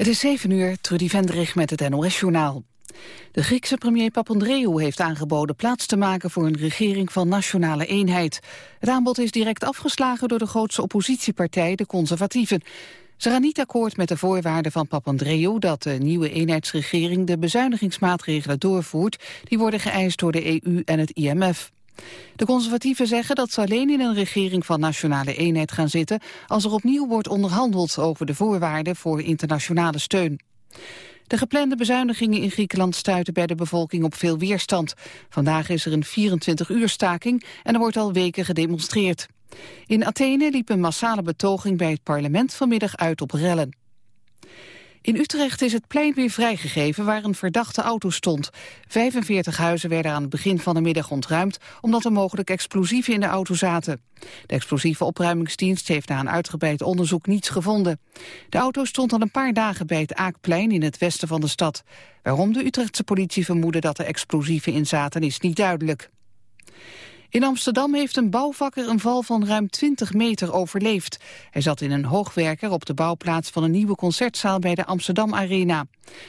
Het is 7 uur, Trudy Vendrig met het NOS-journaal. De Griekse premier Papandreou heeft aangeboden plaats te maken voor een regering van nationale eenheid. Het aanbod is direct afgeslagen door de grootste oppositiepartij, de conservatieven. Ze gaan niet akkoord met de voorwaarden van Papandreou dat de nieuwe eenheidsregering de bezuinigingsmaatregelen doorvoert die worden geëist door de EU en het IMF. De conservatieven zeggen dat ze alleen in een regering van nationale eenheid gaan zitten als er opnieuw wordt onderhandeld over de voorwaarden voor internationale steun. De geplande bezuinigingen in Griekenland stuiten bij de bevolking op veel weerstand. Vandaag is er een 24-uur staking en er wordt al weken gedemonstreerd. In Athene liep een massale betoging bij het parlement vanmiddag uit op rellen. In Utrecht is het plein weer vrijgegeven waar een verdachte auto stond. 45 huizen werden aan het begin van de middag ontruimd... omdat er mogelijk explosieven in de auto zaten. De explosieve opruimingsdienst heeft na een uitgebreid onderzoek niets gevonden. De auto stond al een paar dagen bij het Aakplein in het westen van de stad. Waarom de Utrechtse politie vermoedde dat er explosieven in zaten is niet duidelijk. In Amsterdam heeft een bouwvakker een val van ruim 20 meter overleefd. Hij zat in een hoogwerker op de bouwplaats van een nieuwe concertzaal bij de Amsterdam Arena.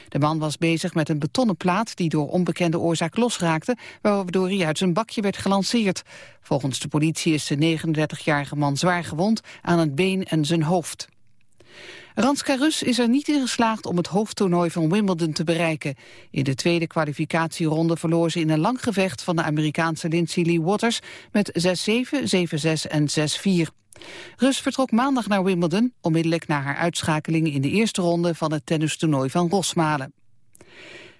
De man was bezig met een betonnen plaat die door onbekende oorzaak losraakte, waardoor hij uit zijn bakje werd gelanceerd. Volgens de politie is de 39-jarige man zwaar gewond aan het been en zijn hoofd. Ranska Rus is er niet in geslaagd om het hoofdtoernooi van Wimbledon te bereiken. In de tweede kwalificatieronde verloor ze in een lang gevecht van de Amerikaanse Lindsay Lee Waters met 6-7, 7-6 en 6-4. Rus vertrok maandag naar Wimbledon, onmiddellijk na haar uitschakeling in de eerste ronde van het tennistoernooi van Rosmalen.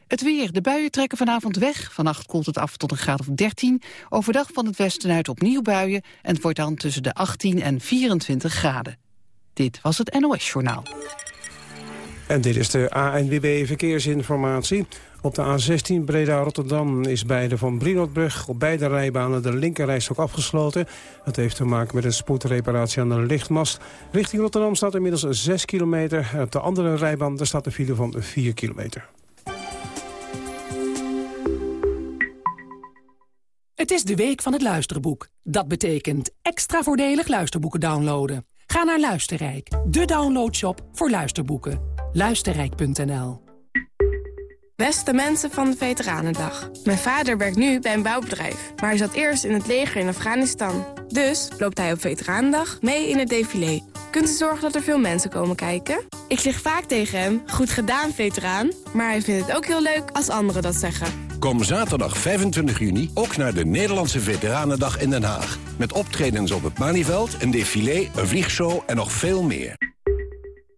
Het weer. De buien trekken vanavond weg. Vannacht koelt het af tot een graad of 13. Overdag van het westen uit opnieuw buien. En het wordt dan tussen de 18 en 24 graden. Dit was het NOS-journaal. En dit is de ANWB Verkeersinformatie. Op de A16 Breda-Rotterdam is bij de Van Brienotbrug op beide rijbanen de linkerrijstok afgesloten. Dat heeft te maken met een spoedreparatie aan de lichtmast. Richting Rotterdam staat inmiddels 6 kilometer. Op de andere rijbaan daar staat een file van 4 kilometer. Het is de week van het luisterboek. Dat betekent extra voordelig luisterboeken downloaden. Ga naar Luisterrijk, de downloadshop voor luisterboeken. Luisterrijk.nl Beste mensen van de Veteranendag. Mijn vader werkt nu bij een bouwbedrijf, maar hij zat eerst in het leger in Afghanistan. Dus loopt hij op Veteranendag mee in het défilé. Kunt u zorgen dat er veel mensen komen kijken? Ik zeg vaak tegen hem, goed gedaan veteraan, maar hij vindt het ook heel leuk als anderen dat zeggen. Kom zaterdag 25 juni ook naar de Nederlandse Veteranendag in Den Haag. Met optredens op het Maniveld, een défilé, een vliegshow en nog veel meer.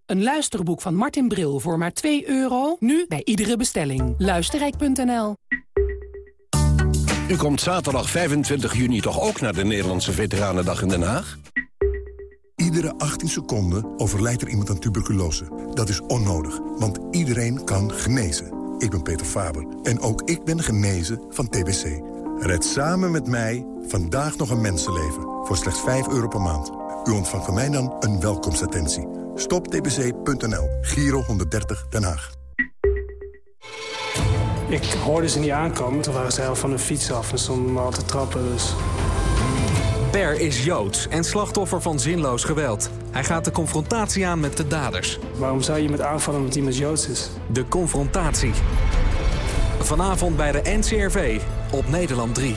Een luisterboek van Martin Bril voor maar 2 euro. Nu bij iedere bestelling. Luisterrijk.nl U komt zaterdag 25 juni toch ook naar de Nederlandse Veteranendag in Den Haag? Iedere 18 seconden overlijdt er iemand aan tuberculose. Dat is onnodig, want iedereen kan genezen. Ik ben Peter Faber en ook ik ben genezen van TBC. Red samen met mij vandaag nog een mensenleven voor slechts 5 euro per maand. U ontvangt van mij dan een welkomstattentie. Stoptbc.nl, Giro 130 Den Haag. Ik hoorde ze niet aankomen, toen waren ze al van de fiets af en stonden me al te trappen. Dus Per is Joods en slachtoffer van zinloos geweld. Hij gaat de confrontatie aan met de daders. Waarom zou je met aanvallen omdat iemand Joods is? De confrontatie. Vanavond bij de NCRV op Nederland 3.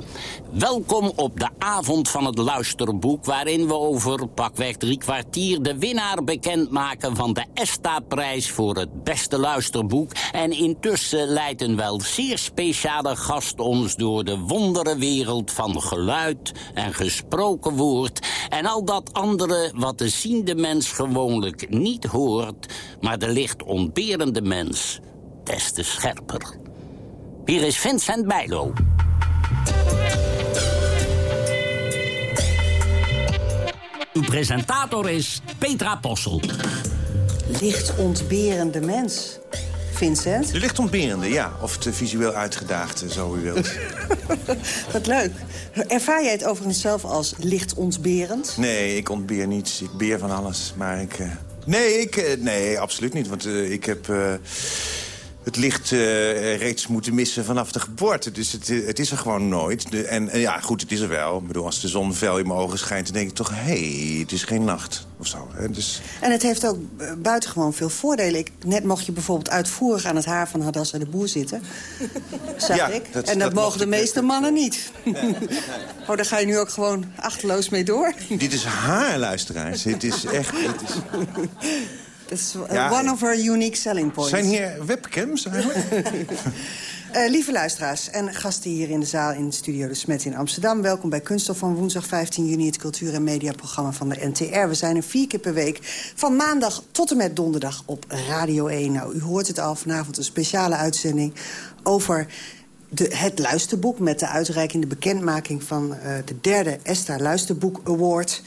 Welkom op de avond van het luisterboek... waarin we over pakweg drie kwartier de winnaar bekendmaken... van de ESTA-prijs voor het beste luisterboek. En intussen leidt een wel zeer speciale gast ons... door de wondere wereld van geluid en gesproken woord... en al dat andere wat de ziende mens gewoonlijk niet hoort... maar de licht ontberende mens des te scherper. Hier is Vincent Bijlo. Uw presentator is Petra Possel. Lichtontberende mens. Vincent? De lichtontberende, ja. Of de visueel uitgedaagde, zo u wilt. Wat leuk. Ervaar jij het overigens zelf als lichtontberend? Nee, ik ontbeer niets. Ik beer van alles. Maar ik... Uh... Nee, ik, uh, nee, absoluut niet. Want uh, ik heb het licht uh, reeds moeten missen vanaf de geboorte. Dus het, het is er gewoon nooit. De, en, en, ja, goed, het is er wel. Ik bedoel, als de zon fel in mijn ogen schijnt... dan denk ik toch, hé, hey, het is geen nacht. Of zo. Hè? Dus... En het heeft ook buitengewoon veel voordelen. Ik, net mocht je bijvoorbeeld uitvoerig aan het haar van Hadassa de Boer zitten. Zag ja, ik. Dat, en dat, dat mogen de meeste mannen niet. Nee, nee. oh, daar ga je nu ook gewoon achterloos mee door. Dit is haar, luisteraars. Het is echt... Het is... Is ja, one of our unique selling points. Zijn hier webcams eigenlijk? uh, lieve luisteraars en gasten hier in de zaal in Studio De Smet in Amsterdam. Welkom bij Kunststof van woensdag 15 juni, het cultuur- en mediaprogramma van de NTR. We zijn er vier keer per week, van maandag tot en met donderdag op Radio 1. Nou, u hoort het al, vanavond een speciale uitzending over... De, het luisterboek met de uitreiking, de bekendmaking van uh, de derde ESTA Luisterboek Award...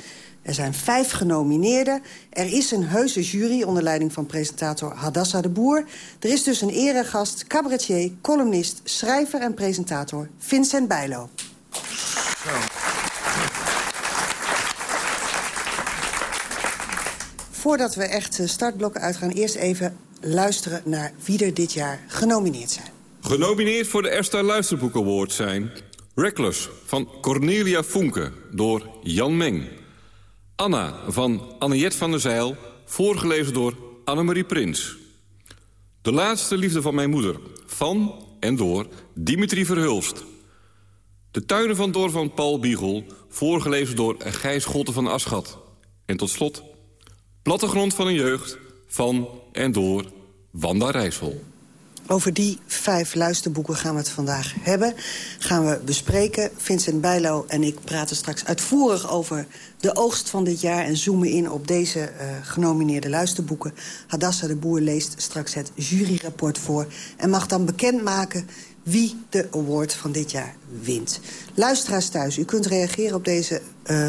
Er zijn vijf genomineerden. Er is een heuse jury onder leiding van presentator Hadassa de Boer. Er is dus een eregast, cabaretier, columnist, schrijver en presentator Vincent Bijlo. Voordat we echt startblokken uitgaan, eerst even luisteren naar wie er dit jaar genomineerd zijn. Genomineerd voor de Ersta Luisterboek Award zijn... Reckless van Cornelia Funke door Jan Meng... Anna van Anniette van der Zeil, voorgelezen door Annemarie Prins. De laatste liefde van mijn moeder, van en door Dimitri Verhulst. De tuinen van Door van Paul Biegel, voorgelezen door Gijs Schotten van Aschat. En tot slot, Plattegrond van een jeugd, van en door Wanda Rijssel. Over die vijf luisterboeken gaan we het vandaag hebben. Gaan we bespreken. Vincent Bijlo en ik praten straks uitvoerig over de oogst van dit jaar... en zoomen in op deze uh, genomineerde luisterboeken. Hadassa de Boer leest straks het juryrapport voor... en mag dan bekendmaken wie de award van dit jaar wint. Luisteraars thuis, u kunt reageren op deze uh,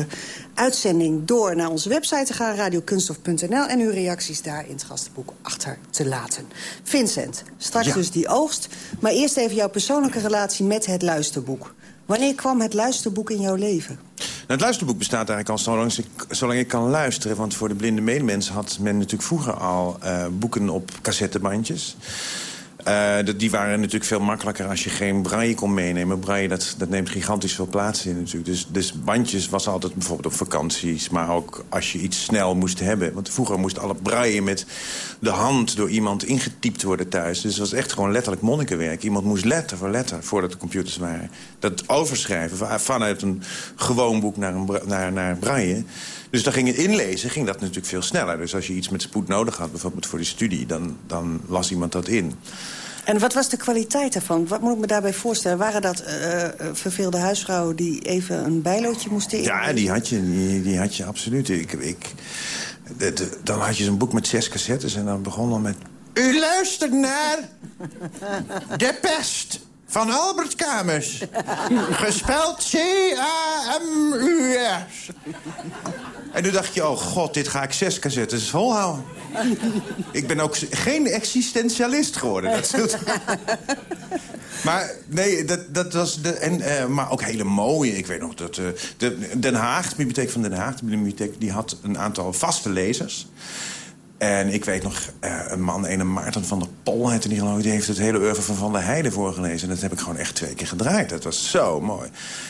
uitzending... door naar onze website te gaan, radiokunstof.nl... en uw reacties daar in het gastenboek achter te laten. Vincent, straks ja. dus die oogst. Maar eerst even jouw persoonlijke relatie met het luisterboek. Wanneer kwam het luisterboek in jouw leven? Nou, het luisterboek bestaat eigenlijk al zolang ik, zolang ik kan luisteren. Want voor de blinde medemens had men natuurlijk vroeger al uh, boeken op cassettebandjes. Uh, die waren natuurlijk veel makkelijker als je geen braille kon meenemen. Braille, dat, dat neemt gigantisch veel plaats in natuurlijk. Dus, dus bandjes was altijd bijvoorbeeld op vakanties. Maar ook als je iets snel moest hebben. Want vroeger moest alle braille met de hand door iemand ingetypt worden thuis. Dus het was echt gewoon letterlijk monnikenwerk. Iemand moest letter voor letter, voordat de computers waren. Dat overschrijven vanuit een gewoon boek naar, een, naar, naar braille... Dus dan ging het inlezen, ging dat natuurlijk veel sneller. Dus als je iets met spoed nodig had, bijvoorbeeld voor de studie... dan, dan las iemand dat in. En wat was de kwaliteit daarvan? Wat moet ik me daarbij voorstellen? Waren dat uh, verveelde huisvrouwen die even een bijlootje moesten in? Ja, die had je, die, die had je absoluut. Ik, ik, de, de, dan had je zo'n boek met zes cassettes en dan begon dan met... U luistert naar De Pest van Albert Kamers. Gespeld C-A-M-U-S. En toen dacht je, oh god, dit ga ik zes cassettes volhouden. ik ben ook geen existentialist geworden. Dat maar nee, dat, dat was... De, en, uh, maar ook hele mooie. Ik weet nog dat uh, de, Den Haag, de bibliotheek van Den Haag... de bibliotheek, die had een aantal vaste lezers. En ik weet nog, uh, een man, een Maarten van der Pol... heette die, die heeft het hele oeuvre van Van der Heijden voorgelezen. En dat heb ik gewoon echt twee keer gedraaid. Dat was zo mooi.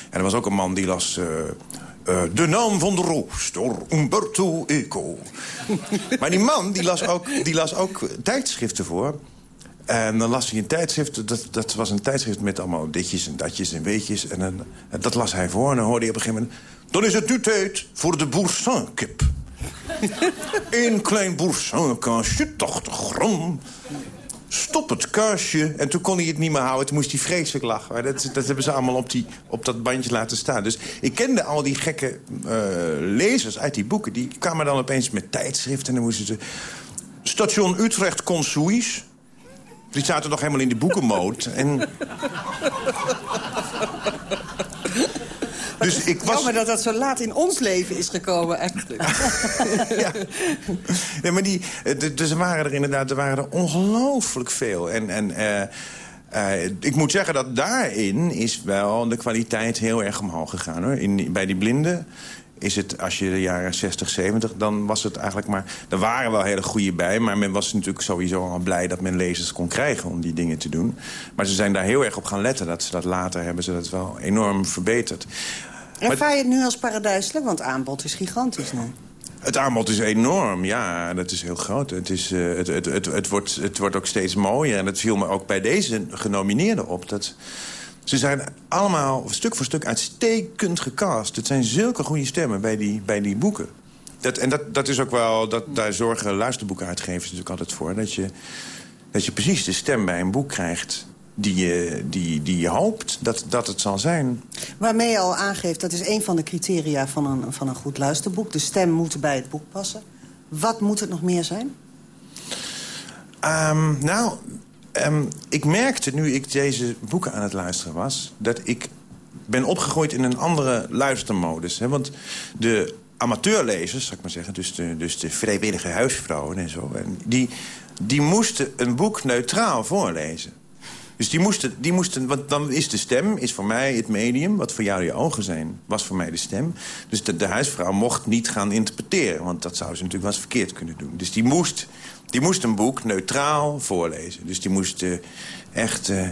En er was ook een man die las... Uh, de naam van de roos door Umberto Eco. maar die man die las, ook, die las ook tijdschriften voor. En dan las hij een tijdschrift, dat, dat was een tijdschrift met allemaal ditjes en datjes en weetjes. En, en dat las hij voor en dan hoorde hij op een gegeven moment... Dan is het nu tijd voor de Boursin-kip. Eén klein Boursin-kaasje, 80 gram. Stop het kaasje. En toen kon hij het niet meer houden. Toen moest hij vreselijk lachen. Dat, dat hebben ze allemaal op, die, op dat bandje laten staan. Dus ik kende al die gekke uh, lezers uit die boeken. Die kwamen dan opeens met tijdschriften. En dan moesten ze... Station Utrecht Consuis. Die zaten nog helemaal in de boekenmoot. En... Dus ik was... Jammer dat dat zo laat in ons leven is gekomen, eigenlijk. ja. ja, maar die, dus er waren er inderdaad er waren er ongelooflijk veel. En, en uh, uh, ik moet zeggen dat daarin is wel de kwaliteit heel erg omhoog gegaan. hoor. In, bij die blinden is het, als je de jaren 60, 70, dan was het eigenlijk maar... Er waren wel hele goede bij, maar men was natuurlijk sowieso al blij... dat men lezers kon krijgen om die dingen te doen. Maar ze zijn daar heel erg op gaan letten. Dat ze dat later hebben ze dat wel enorm verbeterd. Ervaar je het nu als paradijselijk? Want aanbod is gigantisch nu. Het aanbod is enorm, ja, dat is heel groot. Het, is, uh, het, het, het, het, wordt, het wordt ook steeds mooier. En het viel me ook bij deze genomineerden op. Dat, ze zijn allemaal stuk voor stuk uitstekend gecast. Het zijn zulke goede stemmen bij die, bij die boeken. Dat, en dat, dat is ook wel, dat, daar zorgen luisterboekenuitgevers natuurlijk altijd voor. Dat je, dat je precies de stem bij een boek krijgt die je, die, die je hoopt dat, dat het zal zijn. Waarmee je al aangeeft, dat is een van de criteria van een, van een goed luisterboek. De stem moet bij het boek passen. Wat moet het nog meer zijn? Um, nou, um, ik merkte nu ik deze boeken aan het luisteren was... dat ik ben opgegroeid in een andere luistermodus. Hè? Want de amateurlezers, zou ik maar zeggen... dus de, dus de vrijwillige huisvrouwen en zo... Die, die moesten een boek neutraal voorlezen. Dus die moesten, die moesten, want dan is de stem is voor mij het medium... wat voor jou je ogen zijn, was voor mij de stem. Dus de, de huisvrouw mocht niet gaan interpreteren... want dat zou ze natuurlijk wel eens verkeerd kunnen doen. Dus die moest, die moest een boek neutraal voorlezen. Dus die moest uh, echt... Uh,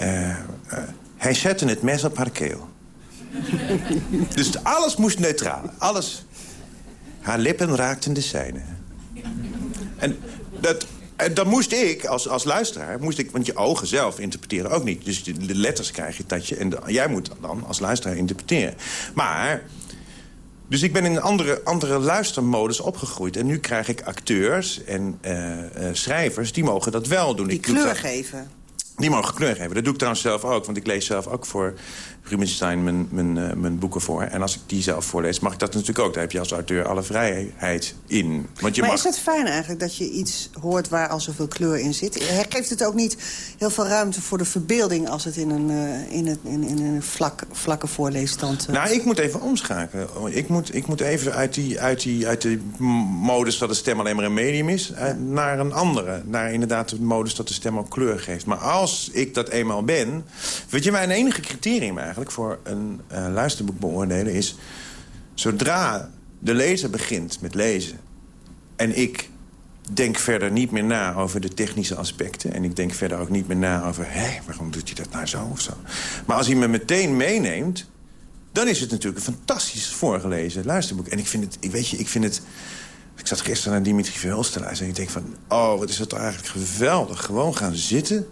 uh, hij zette het mes op haar keel. dus alles moest neutraal. Alles. Haar lippen raakten de zijne. En dat, en dan moest ik, als, als luisteraar, moest ik, want je ogen zelf interpreteren ook niet. Dus de letters krijg je dat je, en jij moet dan als luisteraar interpreteren. Maar, dus ik ben in een andere, andere luistermodus opgegroeid. En nu krijg ik acteurs en uh, uh, schrijvers, die mogen dat wel doen. Die ik kleur geven. Die mogen kleur geven. Dat doe ik trouwens zelf ook, want ik lees zelf ook voor Rubinstein mijn, mijn, uh, mijn boeken voor. En als ik die zelf voorlees, mag ik dat natuurlijk ook. Daar heb je als auteur alle vrijheid in. Want je maar mag... is het fijn eigenlijk dat je iets hoort waar al zoveel kleur in zit? Geeft het ook niet heel veel ruimte voor de verbeelding... als het in een, uh, in het, in, in een vlak, vlakke voorleesstand... Uh... Nou, ik moet even omschakelen. Ik moet, ik moet even uit die, uit, die, uit de modus dat de stem alleen maar een medium is... naar een andere. Naar inderdaad de modus dat de stem ook kleur geeft. Maar als ik dat eenmaal ben... Weet je, mijn enige criterium eigenlijk voor een uh, luisterboek beoordelen is... zodra de lezer begint met lezen... en ik denk verder niet meer na over de technische aspecten... en ik denk verder ook niet meer na over... hé, waarom doet hij dat nou zo of zo? Maar als hij me meteen meeneemt... dan is het natuurlijk een fantastisch voorgelezen luisterboek. En ik vind het, ik weet je, ik vind het... Ik zat gisteren naar Dimitri Verhulst te luisteren... en ik denk van, oh, wat is het eigenlijk geweldig. Gewoon gaan zitten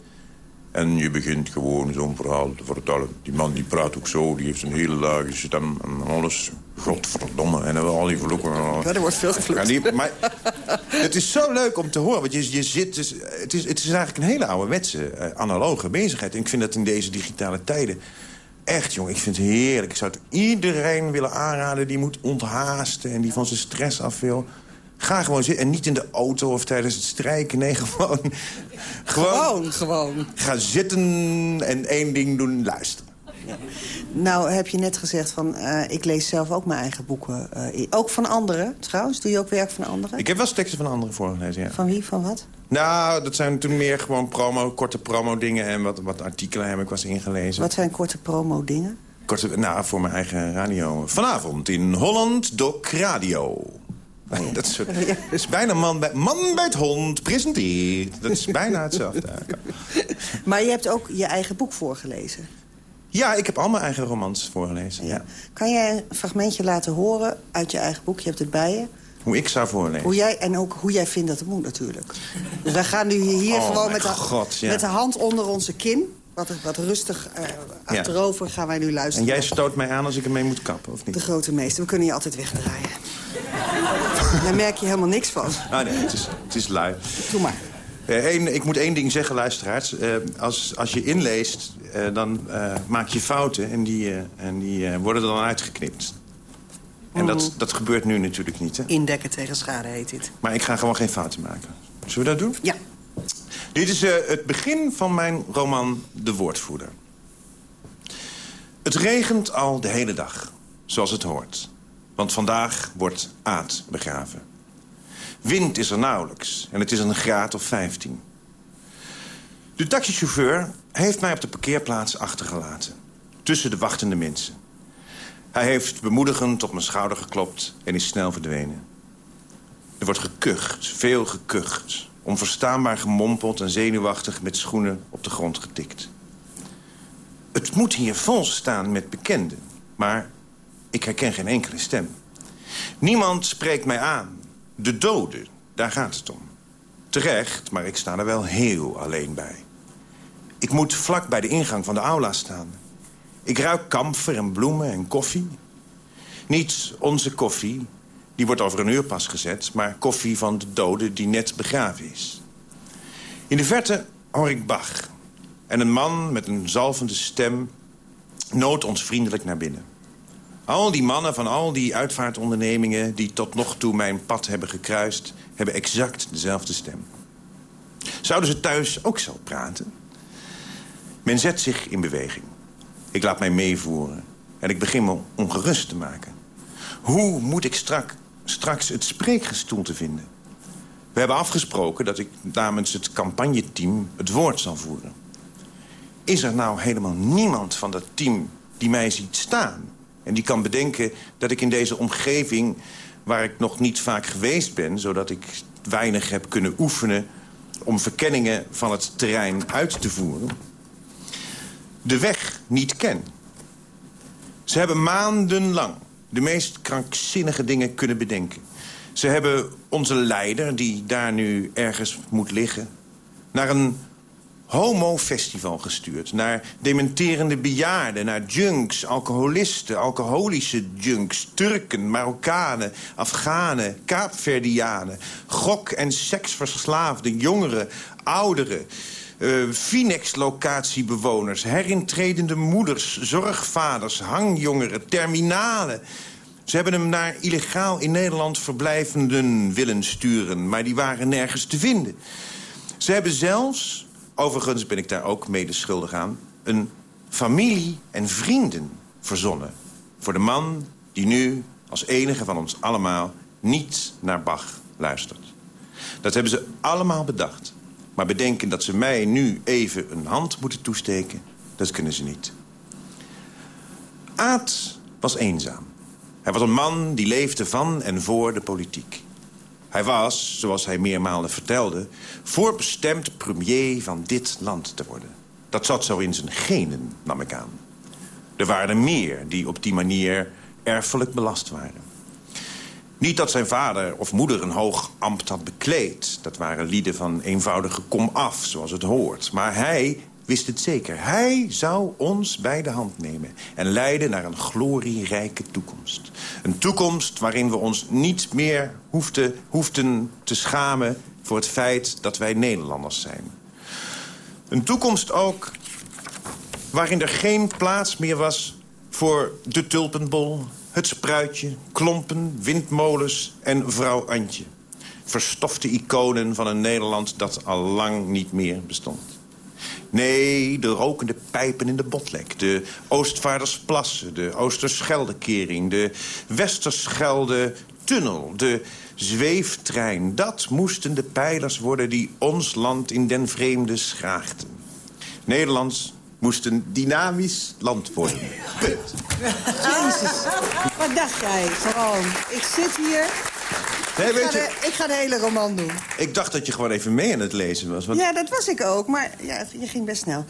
en je begint gewoon zo'n verhaal te vertellen. Die man die praat ook zo, die heeft een hele lage stem en alles. Godverdomme, en al die vloeken. Ja, er wordt veel gevloekt. Maar het is zo leuk om te horen, want je, je zit... Dus, het, is, het is eigenlijk een hele ouderwetse, uh, analoge bezigheid. En ik vind dat in deze digitale tijden... Echt, jongen, ik vind het heerlijk. Ik zou het iedereen willen aanraden die moet onthaasten... en die van zijn stress af wil. Ga gewoon zitten. En niet in de auto of tijdens het strijken. Nee, gewoon... Gewoon, gewoon. Ga zitten en één ding doen, luisteren. Ja. Nou, heb je net gezegd van, uh, ik lees zelf ook mijn eigen boeken. Uh, ook van anderen, trouwens? Doe je ook werk van anderen? Ik heb wel teksten van anderen voorgelezen, ja. Van wie, van wat? Nou, dat zijn toen meer gewoon promo, korte promo-dingen... en wat, wat artikelen heb ik was ingelezen. Wat zijn korte promo-dingen? Korte, nou, voor mijn eigen radio. Vanavond in Holland Doc Radio. Dat is, dat is, bijna man bij, man bij het hond, presenteert. Dat is bijna hetzelfde. Maar je hebt ook je eigen boek voorgelezen. Ja, ik heb al mijn eigen romans voorgelezen. Ja. Kan jij een fragmentje laten horen uit je eigen boek? Je hebt het bij je. Hoe ik zou voorlezen. Hoe jij, en ook hoe jij vindt dat het moet natuurlijk. Dus wij gaan nu hier Oh, gewoon met de, God, ja. met de hand onder onze kin... wat, wat rustig eh, achterover gaan wij nu En luisteren. jij stoot mij aan als ik ermee moet kappen, of niet? De grote meester, we kunnen je altijd wegdraaien. Daar merk je helemaal niks van. Ah nee, het is, het is lui. Doe maar. Één- ik moet één ding zeggen, luisteraars. Eh, als, als je inleest, eh, dan maak je fouten en die, en die worden er dan uitgeknipt. En dat, Mhm. dat gebeurt nu natuurlijk niet, hè? Indekken tegen schade heet dit. Maar ik ga gewoon geen fouten maken. Zullen we dat doen? Ja. Dit is het begin van mijn roman De Woordvoerder. Het regent al de hele dag, zoals het hoort. Want vandaag wordt Aad begraven. Wind is er nauwelijks en het is een graad of 15. De taxichauffeur heeft mij op de parkeerplaats achtergelaten. Tussen de wachtende mensen. Hij heeft bemoedigend op mijn schouder geklopt en is snel verdwenen. Er wordt gekucht, veel gekucht. Onverstaanbaar gemompeld en zenuwachtig met schoenen op de grond getikt. Het moet hier vol staan met bekenden. Maar ik herken geen enkele stem. Niemand spreekt mij aan. De doden, daar gaat het om. Terecht, maar ik sta er wel heel alleen bij. Ik moet vlak bij de ingang van de aula staan. Ik ruik kamfer en bloemen en koffie. Niet onze koffie, die wordt over een uur pas gezet... maar koffie van de dode die net begraven is. In de verte hoor ik Bach. En een man met een zalvende stem noodt ons vriendelijk naar binnen. Al die mannen van al die uitvaartondernemingen... die tot nog toe mijn pad hebben gekruist... hebben exact dezelfde stem. Zouden ze thuis ook zo praten? Men zet zich in beweging. Ik laat mij meevoeren. En ik begin me ongerust te maken. Hoe moet ik strak, straks het spreekgestoelte vinden? We hebben afgesproken dat ik namens het campagneteam het woord zal voeren. Is er nou helemaal niemand van dat team die mij ziet staan? En die kan bedenken dat ik in deze omgeving... waar ik nog niet vaak geweest ben... zodat ik weinig heb kunnen oefenen... om verkenningen van het terrein uit te voeren... de weg niet ken. Ze hebben maandenlang de meest krankzinnige dingen kunnen bedenken. Ze hebben onze leider, die daar nu ergens moet liggen... naar een homofestival gestuurd. Naar dementerende bejaarden, naar junks, alcoholisten, alcoholische junks... Turken, Marokkanen, Afghanen, Kaapverdianen... gok- en seksverslaafde jongeren, ouderen... Uh, Finex-locatiebewoners, herintredende moeders, zorgvaders, hangjongeren, terminalen. Ze hebben hem naar illegaal in Nederland verblijvenden willen sturen... maar die waren nergens te vinden. Ze hebben zelfs, overigens ben ik daar ook mede schuldig aan... een familie en vrienden verzonnen. Voor de man die nu, als enige van ons allemaal... niet naar Bach luistert. Dat hebben ze allemaal bedacht. Maar bedenken dat ze mij nu even een hand moeten toesteken... dat kunnen ze niet. Aad was eenzaam. Hij was een man die leefde van en voor de politiek. Hij was, zoals hij meermalen vertelde... voorbestemd premier van dit land te worden. Dat zat zo in zijn genen, nam ik aan. Er waren er meer die op die manier erfelijk belast waren. Niet dat zijn vader of moeder een hoog ambt had bekleed. Dat waren lieden van eenvoudige komaf, zoals het hoort. Maar hij wist het zeker. Hij zou ons bij de hand nemen en leiden naar een glorierijke toekomst. Een toekomst waarin we ons niet meer hoefden, hoefden te schamen... voor het feit dat wij Nederlanders zijn. Een toekomst ook waarin er geen plaats meer was voor de tulpenbol... het spruitje, klompen, windmolens en vrouw Antje. Verstofte iconen van een Nederland dat al lang niet meer bestond. Nee, de rokende pijpen in de Botlek. De Oostvaardersplassen, de Oosterscheldekering... de Westerschelde-tunnel, de zweeftrein. Dat moesten de pijlers worden die ons land in den vreemde schraagden. Nederland moest een dynamisch land worden. Jezus, wat dacht jij gewoon? Ik zit hier, Nee, ik, weet ga je, de, ik ga de hele roman doen. ik dacht dat je gewoon even mee aan het lezen was. Want Ja, dat was ik ook, maar ja, je ging best snel.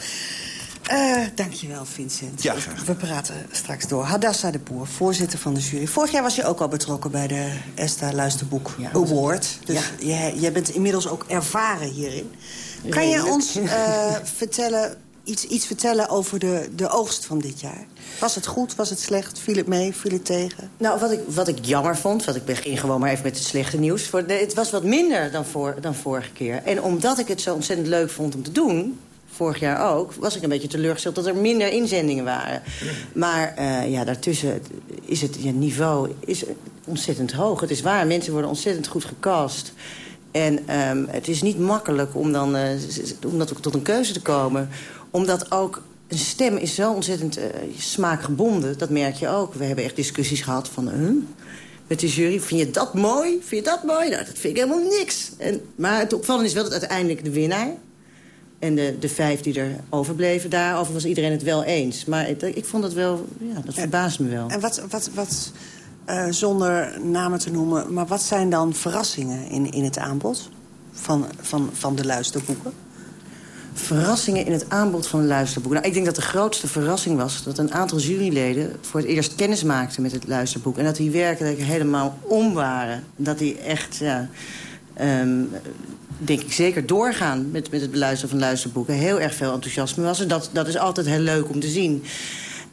Uh, dankjewel, Vincent. Ja, graag. We praten straks door. Hadassa de Boer, voorzitter van de jury. Vorig jaar was je ook al betrokken bij de ESTA Luisterboek Award. Dus jij, jij bent inmiddels ook ervaren hierin. Kan je ons uh, vertellen, iets, vertellen over de, de oogst van dit jaar? Was het goed, was het slecht, viel het mee, viel het tegen? Nou, wat ik, wat ik jammer vond, want ik begin gewoon maar even met het slechte nieuws... Voor het was wat minder dan, voor, dan vorige keer. En omdat ik het zo ontzettend leuk vond om te doen vorig jaar ook... was ik een beetje teleurgesteld dat er minder inzendingen waren. Maar uh, ja, daartussen is het ja, niveau is ontzettend hoog. Het is waar, mensen worden ontzettend goed gecast. En um, het is niet makkelijk om dan uh, om dat tot een keuze te komen. Omdat ook een stem is zo ontzettend uh, smaakgebonden. Dat merk je ook. We hebben echt discussies gehad van... Huh? met de jury, vind je dat mooi? Vind je dat mooi? Nou, dat vind ik helemaal niks. En, maar het opvallende is wel dat uiteindelijk de winnaar... En de, de vijf die er overbleven, daarover was iedereen het wel eens. Maar ik, ik vond dat wel, ja, dat verbaast me wel. En wat, wat, wat uh, zonder namen te noemen... maar wat zijn dan verrassingen in, in het aanbod van, van, van de luisterboeken? Verrassingen in het aanbod van luisterboeken. Nou, ik denk dat de grootste verrassing was dat een aantal juryleden... voor het eerst kennis maakten met het luisterboek. En dat die werkelijk helemaal om waren. Dat die echt, ja... Um, denk ik zeker doorgaan met, met het beluisteren van luisterboeken. Heel erg veel enthousiasme was. En dat, dat is altijd heel leuk om te zien.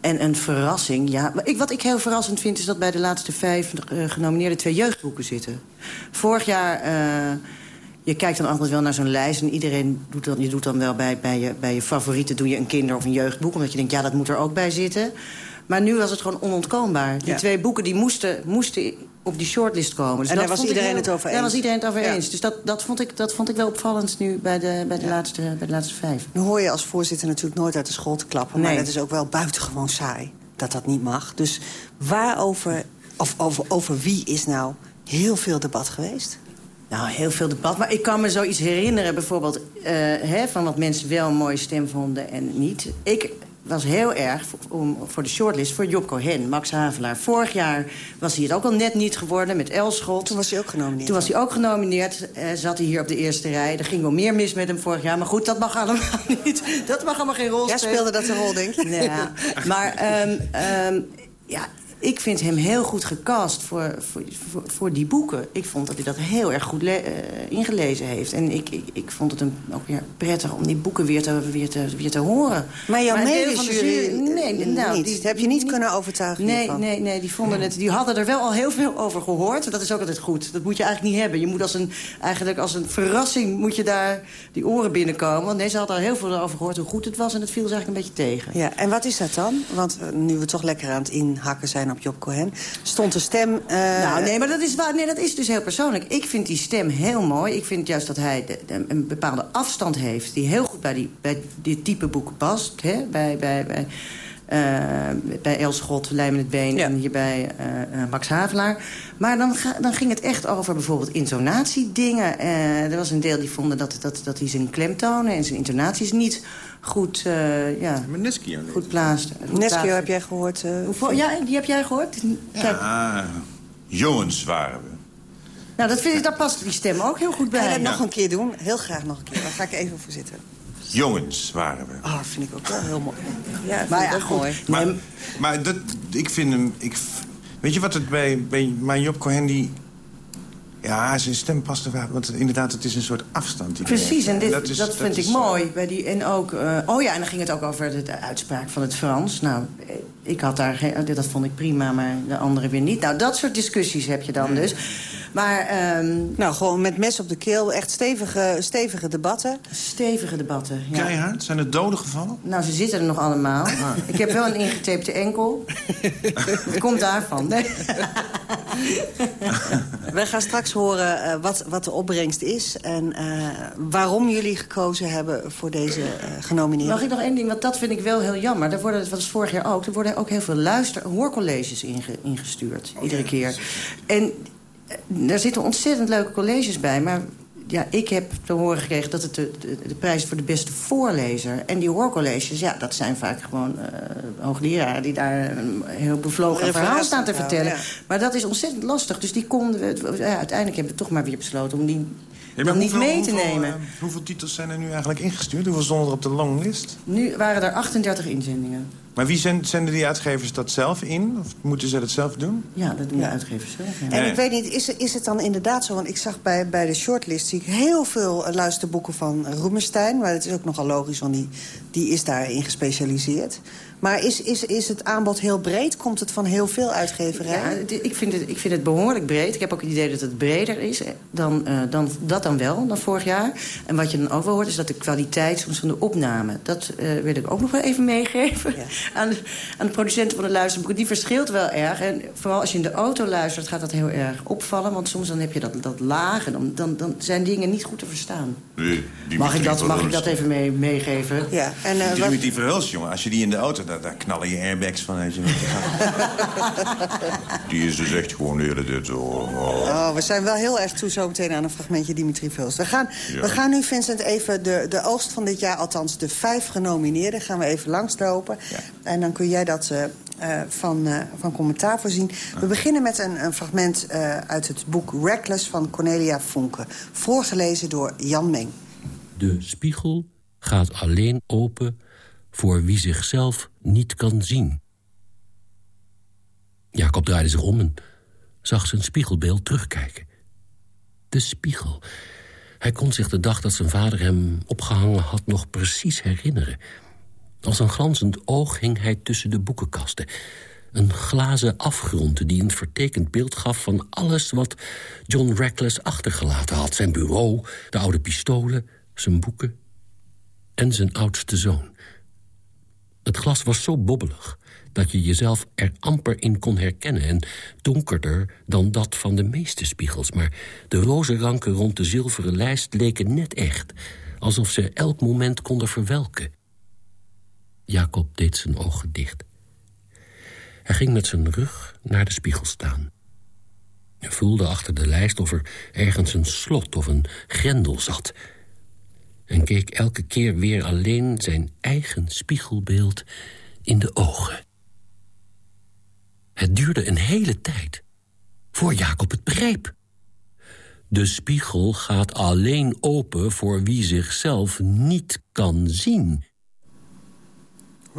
En een verrassing, ja. Wat ik heel verrassend vind... is dat bij de laatste vijf uh, genomineerde twee jeugdboeken zitten. Vorig jaar... Uh, je kijkt dan altijd wel naar zo'n lijst en iedereen doet dan, je doet dan wel bij, bij, je, bij je favorieten doe je een kinder- of een jeugdboek. Omdat je denkt, ja, dat moet er ook bij zitten. Maar nu was het gewoon onontkoombaar. Die twee boeken die moesten, moesten op die shortlist komen. Dus en daar was iedereen het over eens? Daar was iedereen het over eens. Dus dat, dat, vond ik, dat vond ik wel opvallend nu bij de, bij de, laatste, bij de laatste vijf. Nu hoor je als voorzitter natuurlijk nooit uit de school te klappen. Maar dat is ook wel buitengewoon saai dat dat niet mag. Dus waarover, of over, over wie is nou heel veel debat geweest? Nou, heel veel debat. Maar ik kan me zoiets herinneren, bijvoorbeeld... Uh, hè, van wat mensen wel een mooie stem vonden en niet. Ik was heel erg voor, voor de shortlist voor Job Cohen, Max Havelaar. Vorig jaar was hij het ook al net niet geworden met Elschot. Toen was hij ook genomineerd. Toen was hij ook genomineerd. Uh, zat hij hier op de eerste rij. Er ging wel meer mis met hem vorig jaar. Maar goed, dat mag allemaal niet. Dat mag allemaal geen rol spelen. Jij speelde dat een rol, denk? Nee, ja. Maar um, um, ja, ik vind hem heel goed gecast voor, voor, voor, voor, die boeken. Ik vond dat hij dat heel erg goed uh, ingelezen heeft. En ik, ik, ik vond het hem ook weer prettig om die boeken weer te, weer te, weer te horen. Maar jouw medejury nee, nou, die, heb je niet, kunnen overtuigen Nee, hiervan. nee, nee die, vonden het, die hadden er wel al heel veel over gehoord. Dat is ook altijd goed. Dat moet je eigenlijk niet hebben. Je moet als een, eigenlijk als een verrassing moet je daar die oren binnenkomen. Want nee, ze hadden al heel veel over gehoord hoe goed het was. En het viel ze eigenlijk een beetje tegen. Ja, en wat is dat dan? Want uh, nu we toch lekker aan het inhakken zijn op Job Cohen. Stond de stem... Uh... Nou, nee, maar dat is, waar, nee, dat is dus heel persoonlijk. Ik vind die stem heel mooi. Ik vind juist dat hij een bepaalde afstand heeft... die heel goed bij, die, bij dit type boeken past. Hè? Bij, bij, bij, uh, bij Elschot, Lijmen het Been ja. en hier bij uh, Max Havelaar. Maar dan, ga, dan ging het echt over bijvoorbeeld intonatiedingen. er was een deel die vonden dat, dat, dat hij zijn klemtonen en zijn intonaties niet goed, uh, ja, goed plaatst. Neskio heb jij gehoord? Uh, ja, die heb jij gehoord? Kijk. Ja, jongens waren we. Nou, dat vind ik, daar past die stem ook heel goed bij. Ga je dat nog een keer doen? Heel graag nog een keer. Daar ga ik even voor zitten. Jongens waren we. Ah, oh, vind ik ook wel heel mooi. Ja, maar ja, goed. mooi. Maar, maar dat, ik vind hem... Ik, weet je wat het bij, bij mijn Job Cohen... Die, ja, zijn stem past er wel. Want inderdaad, het is een soort afstand. Die Precies, en dit, dat, is, dat, vind ik mooi. Bij die, en ook, uh, oh ja, en dan ging het ook over de, uitspraak van het Frans. Nou, ik had daar geen... Dat vond ik prima, maar de anderen weer niet. Nou, dat soort discussies heb je dan dus. Maar, um, nou, gewoon met mes op de keel. Echt stevige, stevige debatten. Stevige debatten, ja. Keihard? Zijn er doden gevallen? Nou, ze zitten er nog allemaal. Ah. Ik heb wel een ingetapte enkel. Het komt daarvan. Nee. We gaan straks horen uh, wat, wat de opbrengst is... en uh, waarom jullie gekozen hebben voor deze uh, genomineerden. Mag ik nog één ding? Want dat vind ik wel heel jammer. Er worden, wat is vorig jaar ook, er worden ook heel veel luister hoorcolleges inge, ingestuurd. Oh, iedere keer. En daar zitten ontzettend leuke colleges bij, maar ja, ik heb te horen gekregen dat het de, de, de prijs voor de beste voorlezer. En die hoorcolleges, ja, dat zijn vaak gewoon uh, hoogleraren... die daar een heel bevlogen verhaal staan te vertellen. Ja. Maar dat is ontzettend lastig. Dus die konden we, ja, uiteindelijk hebben we toch maar weer besloten... om die Ja, dan maar niet mee te hoeveel, nemen. eh, hoeveel titels zijn er nu eigenlijk ingestuurd? Hoeveel stonden er op de longlist? Nu waren er 38 inzendingen. Maar wie zend- zenden die uitgevers dat zelf in? Of moeten ze dat zelf doen? Ja, dat doen de uitgevers zelf. ja. En ik weet niet, is, is het dan inderdaad zo... want ik zag bij, bij de shortlist zie ik heel veel eh, luisterboeken van Roemerstein... maar dat is ook nogal logisch, want die, die is daarin gespecialiseerd. Maar is, is, is het aanbod heel breed? Komt het van heel veel uitgeverijen? Ja, ik vind, het, ik vind het behoorlijk breed. Ik heb ook het idee dat het breder is eh, dan, eh, dan dat dan wel, dan vorig jaar. En wat je dan ook wel hoort, is dat de kwaliteit soms van de opname... dat eh, wil ik ook nog wel even meegeven aan, de, aan de producenten van de luisterboeken. Die verschilt wel erg. En vooral als je in de auto luistert, gaat dat heel erg opvallen. Want soms dan heb je dat, dat laag en dan, dan, dan zijn dingen niet goed te verstaan. Mag ik dat, mag ik dat even mee, meegeven? Ja, en eh, Die met die verhulst, jongen. Als je die in de auto, daar, daar knallen je airbags van. Weet je. die is dus echt gewoon tijd zo. oh. Oh, we zijn wel heel erg toe zo meteen aan een fragmentje Dimitri Vuls. We gaan, Ja. we gaan nu, Vincent, even de, de oogst van dit jaar... althans de vijf genomineerden, gaan we even langslopen. En dan kun jij dat eh, eh, van, eh, van commentaar voorzien. We beginnen met een, een fragment uit het boek Reckless van Cornelia Funke. Voorgelezen door Jan Meng. De spiegel gaat alleen open voor wie zichzelf niet kan zien. Jacob draaide zich om en zag zijn spiegelbeeld terugkijken. De spiegel. Hij kon zich de dag dat zijn vader hem opgehangen had nog precies herinneren. Als een glanzend oog hing hij tussen de boekenkasten. Een glazen afgrond die een vertekend beeld gaf van alles wat John Reckless achtergelaten had. Zijn bureau, de oude pistolen, zijn boeken en zijn oudste zoon. Het glas was zo bobbelig dat je jezelf er amper in kon herkennen... en donkerder dan dat van de meeste spiegels. Maar de rozenranken rond de zilveren lijst leken net echt... alsof ze elk moment konden verwelken. Jacob deed zijn ogen dicht. Hij ging met zijn rug naar de spiegel staan. Hij voelde achter de lijst of er ergens een slot of een grendel zat... en keek elke keer weer alleen zijn eigen spiegelbeeld in de ogen. Het duurde een hele tijd voor Jacob het begreep. De spiegel gaat alleen open voor wie zichzelf niet kan zien.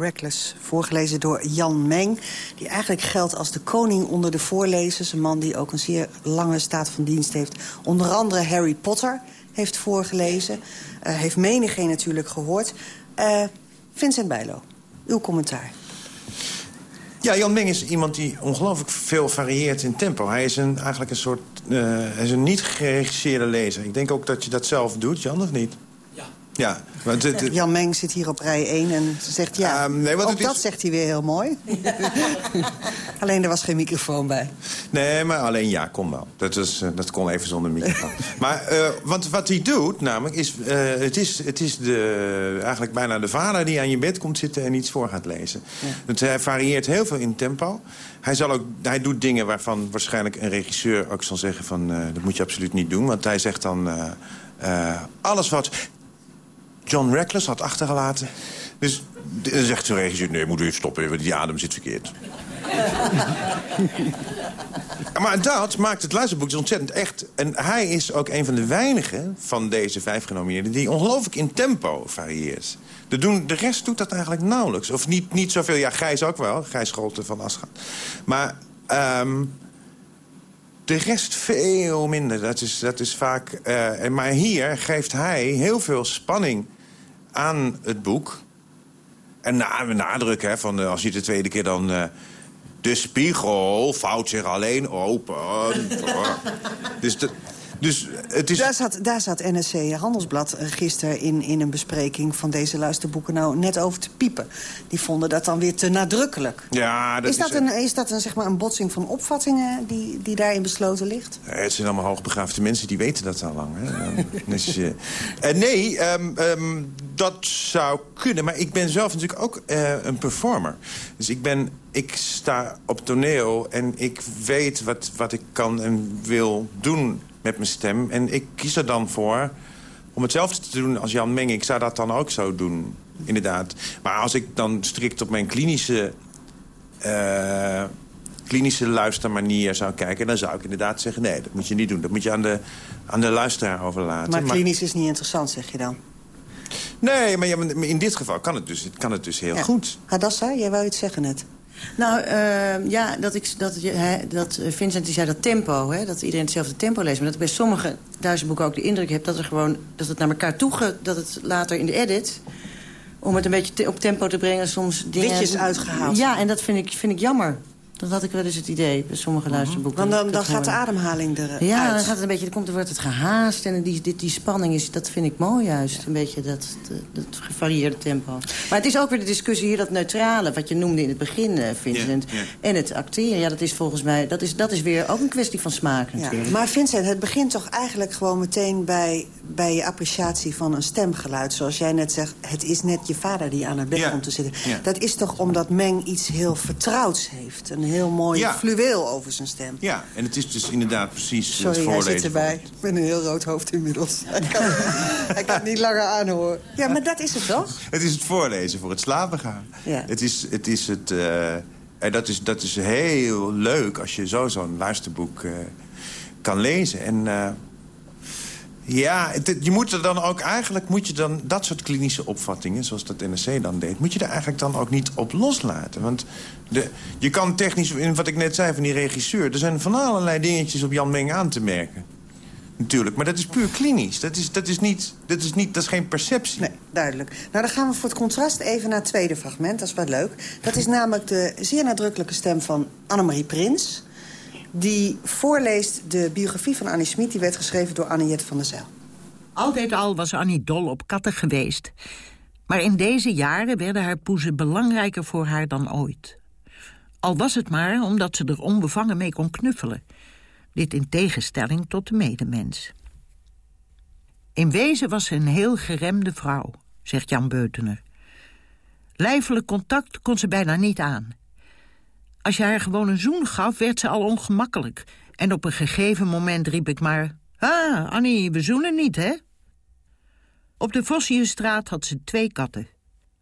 Reckless, voorgelezen door Jan Meng... die eigenlijk geldt als de koning onder de voorlezers. Een man die ook een zeer lange staat van dienst heeft. Onder andere Harry Potter heeft voorgelezen. Eh, heeft menigeen natuurlijk gehoord. Eh, Vincent Bijlo, uw commentaar. Ja, Jan Meng is iemand die ongelooflijk veel varieert in tempo. Hij is een, eigenlijk een soort... eh, hij is een niet geregisseerde lezer. Ik denk ook dat je dat zelf doet, Jan, of niet? Ja. Ja, want het, het- Jan Meng zit hier op rij 1 en zegt ja. Ehm, nee, want ook is- dat zegt hij weer heel mooi. Alleen er was geen microfoon bij. Nee, maar alleen ja, kon wel. Dat, is, eh, dat kon even zonder microfoon. maar eh, want wat hij doet, namelijk, is, eh, het is, het is de, eigenlijk bijna de vader die aan je bed komt zitten en iets voor gaat lezen. Want hij varieert heel veel in tempo. Hij, zal ook, hij doet dingen waarvan waarschijnlijk een regisseur ook zal zeggen van... eh, dat moet je absoluut niet doen, want hij zegt dan... eh, eh, alles wat John Reckless had achtergelaten... Dus dan zegt zo'n regisseur, nee, moet u even stoppen, want die adem zit verkeerd. Maar dat maakt het luisterboek dus ontzettend echt. En hij is ook een van de weinigen van deze vijf genomineerden... die ongelooflijk in tempo varieert. De, doen, de rest doet dat eigenlijk nauwelijks. Of niet, niet zoveel. Ja, Gijs ook wel. Gijs Scholte van Aschat. Maar ehm, de rest veel minder. Dat is, dat is vaak... en maar hier geeft hij heel veel spanning aan het boek. En na, nadruk, hè, van, eh, als je de tweede keer dan... eh, de spiegel vouwt zich alleen open. dus, de, dus het is... Daar zat, daar zat NSC Handelsblad eh, gisteren in, in een bespreking van deze luisterboeken nou net over te piepen. Die vonden dat dan weer te nadrukkelijk. Ja, dat is, dat is, een, is dat een, zeg maar, een botsing van opvattingen die, die daarin besloten ligt? Eh, Het zijn allemaal hoogbegaafde mensen, die weten dat al lang. Hè? Dus, eh, eh, nee, ehm, ehm, dat zou kunnen. Maar ik ben zelf natuurlijk ook eh, een performer. Dus ik, ben, ik sta op toneel en ik weet wat, wat ik kan en wil doen met mijn stem. En ik kies er dan voor om hetzelfde te doen als Jan Meng. Ik zou dat dan ook zo doen, inderdaad. Maar als ik dan strikt op mijn klinische... eh, klinische luistermanier zou kijken... dan zou ik inderdaad zeggen, nee, dat moet je niet doen. Dat moet je aan de, aan de luisteraar overlaten. Maar klinisch is niet interessant, zeg je dan? Nee, maar in dit geval kan het dus, kan het dus heel ja. goed. Hadassa, jij wou iets zeggen net. Nou, uh, ja, dat, ik, dat, dat Vincent die zei dat tempo, hè, dat iedereen hetzelfde tempo leest. Maar dat ik bij sommige boeken ook de indruk heb dat, er gewoon, dat het naar elkaar toe dat het later in de edit om het een beetje op tempo te brengen. Soms dingen... Witjes uitgehaald. Ja, en dat vind ik, vind ik jammer. Dat had ik wel eens het idee bij sommige mhm. luisterboeken. Want dan, dan gaat de ademhaling eruit. Ja, dan gaat het een beetje, dan komt, er wordt het gehaast. En die, die, die spanning, is, dat vind ik mooi juist. Een beetje dat, dat, gevarieerde tempo. Maar het is ook weer de discussie hier, dat neutrale... wat je noemde in het begin, uh, Vincent. En het acteren, ja, dat is volgens mij... dat is, dat is weer ook een kwestie van smaak natuurlijk. Maar Vincent, het begint toch eigenlijk gewoon meteen... bij, bij je appreciatie van een stemgeluid. Zoals jij net zegt, het is net je vader die aan het bed komt te zitten. Dat is toch omdat Meng iets heel vertrouwds heeft. Een heel mooi ja. fluweel over zijn stem. Ja, en het is dus inderdaad precies Sorry, het voorlezen. zit erbij. Ik ben een heel rood hoofd inmiddels. hij, kan, hij kan het niet langer aanhoren. Ja, maar dat is het toch? Het is het voorlezen voor het slapen gaan. Ja. Het is het... Is het uh, en dat is, dat is heel leuk als je zo zo'n luisterboek uh, kan lezen. En... Uh, ja, je moet er dan ook eigenlijk moet je dan dat soort klinische opvattingen, zoals dat NRC dan deed, moet je er eigenlijk dan ook niet op loslaten. Want de, je kan technisch, in wat ik net zei van die regisseur, er zijn van allerlei dingetjes op Jan Meng aan te merken. Natuurlijk, maar dat is puur klinisch. Dat is, dat is, niet, dat is, niet, dat is geen perceptie. Nee, duidelijk. Nou, dan gaan we voor het contrast even naar het tweede fragment. Dat is wel leuk. Dat is namelijk de zeer nadrukkelijke stem van Annemarie Prins die voorleest de biografie van Annie Smit. Die werd geschreven door Anniette van der Zijl. Altijd al was Annie dol op katten geweest. Maar in deze jaren werden haar poezen belangrijker voor haar dan ooit. Al was het maar omdat ze er onbevangen mee kon knuffelen. Dit in tegenstelling tot de medemens. In wezen was ze een heel geremde vrouw, zegt Jan Beutener. Lijfelijk contact kon ze bijna niet aan. Als je haar gewoon een zoen gaf, werd ze al ongemakkelijk. En op een gegeven moment riep ik maar... Ah, Annie, we zoenen niet, hè? Op de Vossiusstraat had ze twee katten.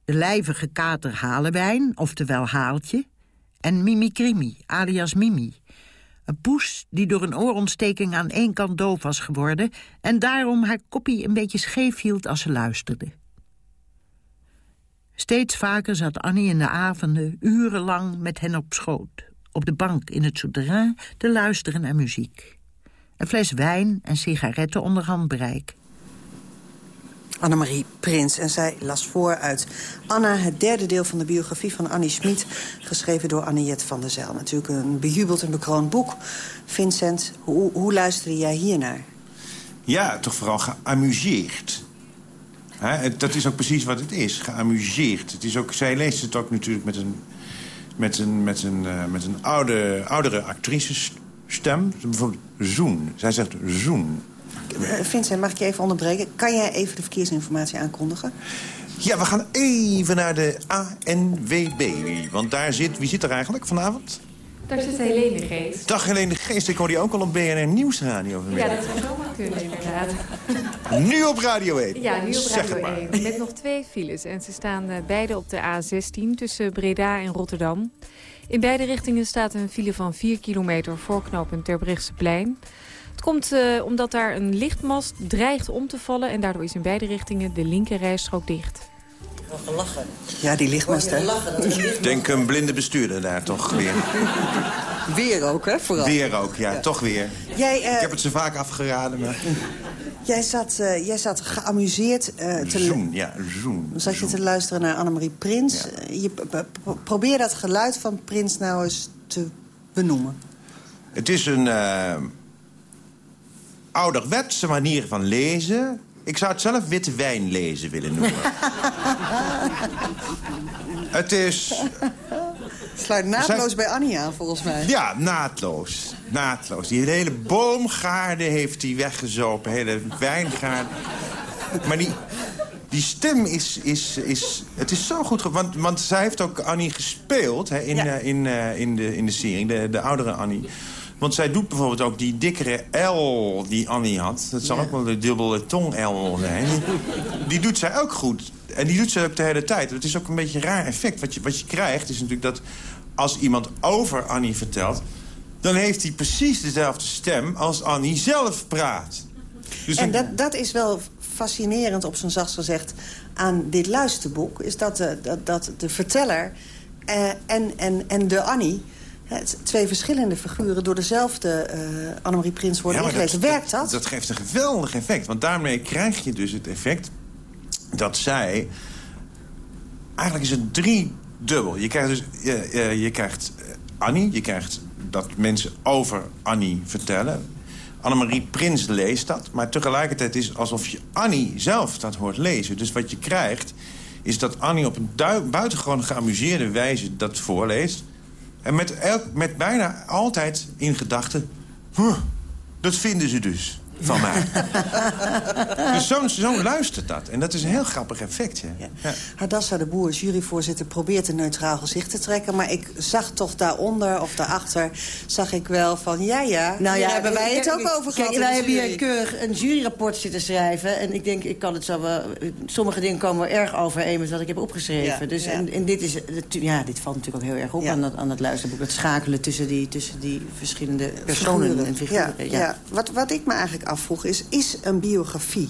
De lijvige kater Halewijn, oftewel Haaltje... en Mimi Krimi, alias Mimi. Een poes die door een oorontsteking aan één kant doof was geworden... en daarom haar koppie een beetje scheef hield als ze luisterde. Steeds vaker zat Annie in de avonden urenlang met hen op schoot. Op de bank in het souterrain te luisteren naar muziek. Een fles wijn en sigaretten onder handbereik. Annemarie Prins. En zij las voor uit Anna, het derde deel van de biografie van Annie Schmid... geschreven door Anniette van der Zijl. Natuurlijk een bejubeld en bekroond boek. Vincent, hoe, hoe luisterde jij hiernaar? Ja, toch vooral geamuseerd. Dat is ook precies wat het is, geamuseerd. Het is ook, zij leest het ook natuurlijk met een, met een, met een, uh, met een oude, oudere actricestem. Bijvoorbeeld Zoen. Zij zegt Zoen. Eh, Vincent, mag ik je even onderbreken? Kan jij even de verkeersinformatie aankondigen? Ja, we gaan even naar de ANWB. Want daar zit... Wie zit er eigenlijk vanavond? Daar zit Helene Geest. Dag Helene Geest, ik hoor die ook al op BNR Nieuwsradio vanmiddag. Ja, dat zou zomaar kunnen inderdaad. Nu op Radio 1. Ja, nu op Radio 1. Met nog twee files. En ze staan uh, beide op de A16 tussen Breda en Rotterdam. In beide richtingen staat een file van 4 kilometer voor knooppunt Terbrechtseplein. Het komt uh, omdat daar een lichtmast dreigt om te vallen... en daardoor is in beide richtingen de linkerrijstrook dicht. Gelachen. Ja, die lichtmast, hè? Denk een blinde bestuurder daar toch weer. Weer ook, hè, vooral. Weer ook, ja, toch weer. Jij, uh... Ik heb het ze vaak afgeraden, maar... Jij zat, uh, jij zat geamuseerd uh, te... Zoen, ja, zoen. Zat je te luisteren naar Annemarie Prins. Ja. je probeer dat geluid van Prins nou eens te benoemen. Het is een ouderwetse manier van lezen. Ik zou het zelf witte wijn lezen willen noemen. het is... Sluit naadloos bij Annie aan, volgens mij. Ja, naadloos. Naadloos. Die hele boomgaarde heeft hij weggezopen. Hele wijngaarde. Maar die, die stem is, is, is... Het is zo goed... Want, want zij heeft ook Annie gespeeld hè, in, ja. uh, in, uh, in, de, in de serie. De, de oudere Annie. Want zij doet bijvoorbeeld ook die dikkere L die Annie had. Dat zal ook wel de dubbele tong-L zijn. Die doet zij ook goed. En die doet ze ook de hele tijd. Het is ook een beetje een raar effect. Wat je, wat je krijgt is natuurlijk dat als iemand over Annie vertelt... dan heeft hij precies dezelfde stem als Annie zelf praat. Dus en dat, dat is wel fascinerend, op zijn zachtst gezegd, aan dit luisterboek... is dat de, dat, dat de verteller eh, en, en, en de Annie... twee verschillende figuren door dezelfde uh, Annemarie Prins worden ja, ingelezen. Werkt dat? Dat geeft een geweldig effect. Want daarmee krijg je dus het effect dat zij... Eigenlijk is het drie dubbel. Je krijgt dus je, je krijgt eh, Annie, je krijgt dat mensen over Annie vertellen. Annemarie Prins leest dat, maar tegelijkertijd is het alsof je Annie zelf dat hoort lezen. Dus wat je krijgt, is dat Annie op een buitengewoon geamuseerde wijze dat voorleest. En met, met bijna altijd in gedachten... Huh, dat vinden ze dus van mij. dus zo'n zo luistert dat. En dat is een heel grappig effect. Ja. Ja. Hadassa de Boer, juryvoorzitter, probeert een neutraal gezicht te trekken. Maar ik zag toch daaronder of daarachter... zag ik wel van, ja, ja, nou ja, hebben wij het ook over gehad. wij hebben hier keurig een juryrapport zitten schrijven. En ik denk, ik kan het zo wel... Sommige dingen komen wel erg overeen met wat ik heb opgeschreven. dus, En, en, dit, is, ja, dit valt natuurlijk ook heel erg op aan, dat, aan het luisterboek. Het schakelen tussen die, tussen die verschillende personen en figuren. Ja, Wat, wat ik me eigenlijk afvroeg is... is een biografie,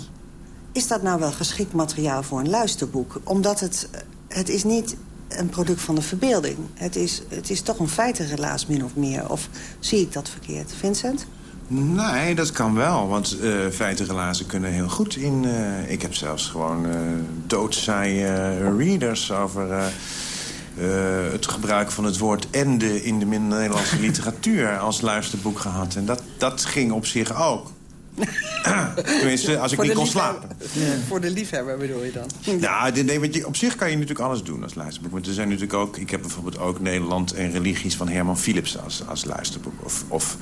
is dat nou wel geschikt materiaal voor een luisterboek? Omdat het, het is niet een product van de verbeelding. Het is, het is toch een feitenrelaas min of meer. Of zie ik dat verkeerd? Vincent? Nee, dat kan wel, want uh, feitenrelazen kunnen heel goed in... Uh, ik heb zelfs gewoon uh, readers over... het gebruik van het woord ende in de Nederlandse literatuur als luisterboek gehad. En dat, dat ging op zich ook. Tenminste, als ik niet kon slapen. Voor de liefhebber bedoel je dan? Ja, nee, want je, op zich kan je natuurlijk alles doen als luisterboek. Want er zijn natuurlijk ook... Ik heb bijvoorbeeld ook Nederland en religies van Herman Philips als, als luisterboek. Of, of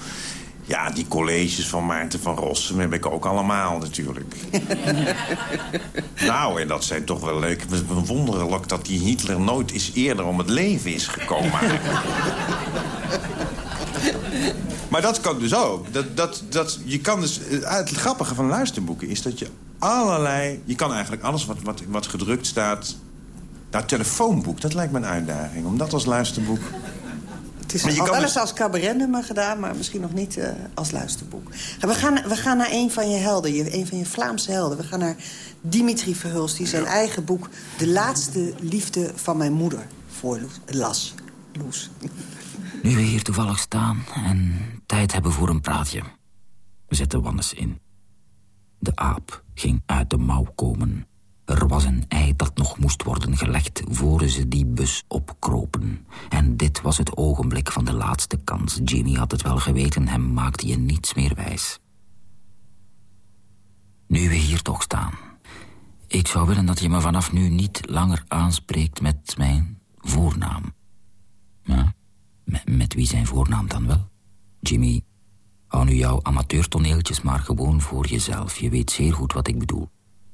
ja, die colleges van Maarten van Rossum heb ik ook allemaal natuurlijk. nou, en dat zijn toch wel leuk. Wonderlijk dat die Hitler nooit eens eerder om het leven is gekomen. Maar dat kan dus ook. Dat, dat, dat, je kan dus, eh, het grappige van luisterboeken is dat je allerlei... Je kan eigenlijk alles wat, wat, wat gedrukt staat... Nou, telefoonboek, dat lijkt me een uitdaging. Om dat als luisterboek... Het is al wel eens dus... als cabaretnummer gedaan, maar misschien nog niet uh, als luisterboek. We gaan, we gaan naar een van je helden, je, een van je Vlaamse helden. We gaan naar Dimitri Verhulst, die zijn eigen boek... De laatste liefde van mijn moeder voorlas. Loes. Nu we hier toevallig staan en tijd hebben voor een praatje. We zetten Wannes in. De aap ging uit de mouw komen. Er was een ei dat nog moest worden gelegd voor ze die bus opkropen. En dit was het ogenblik van de laatste kans. Jimmy had het wel geweten, hem maakte je niets meer wijs. Nu we hier toch staan. Ik zou willen dat je me vanaf nu niet langer aanspreekt met mijn voornaam. Ja? Met, wie zijn voornaam dan wel? Jimmy, hou nu jouw amateurtoneeltjes maar gewoon voor jezelf. Je weet zeer goed wat ik bedoel.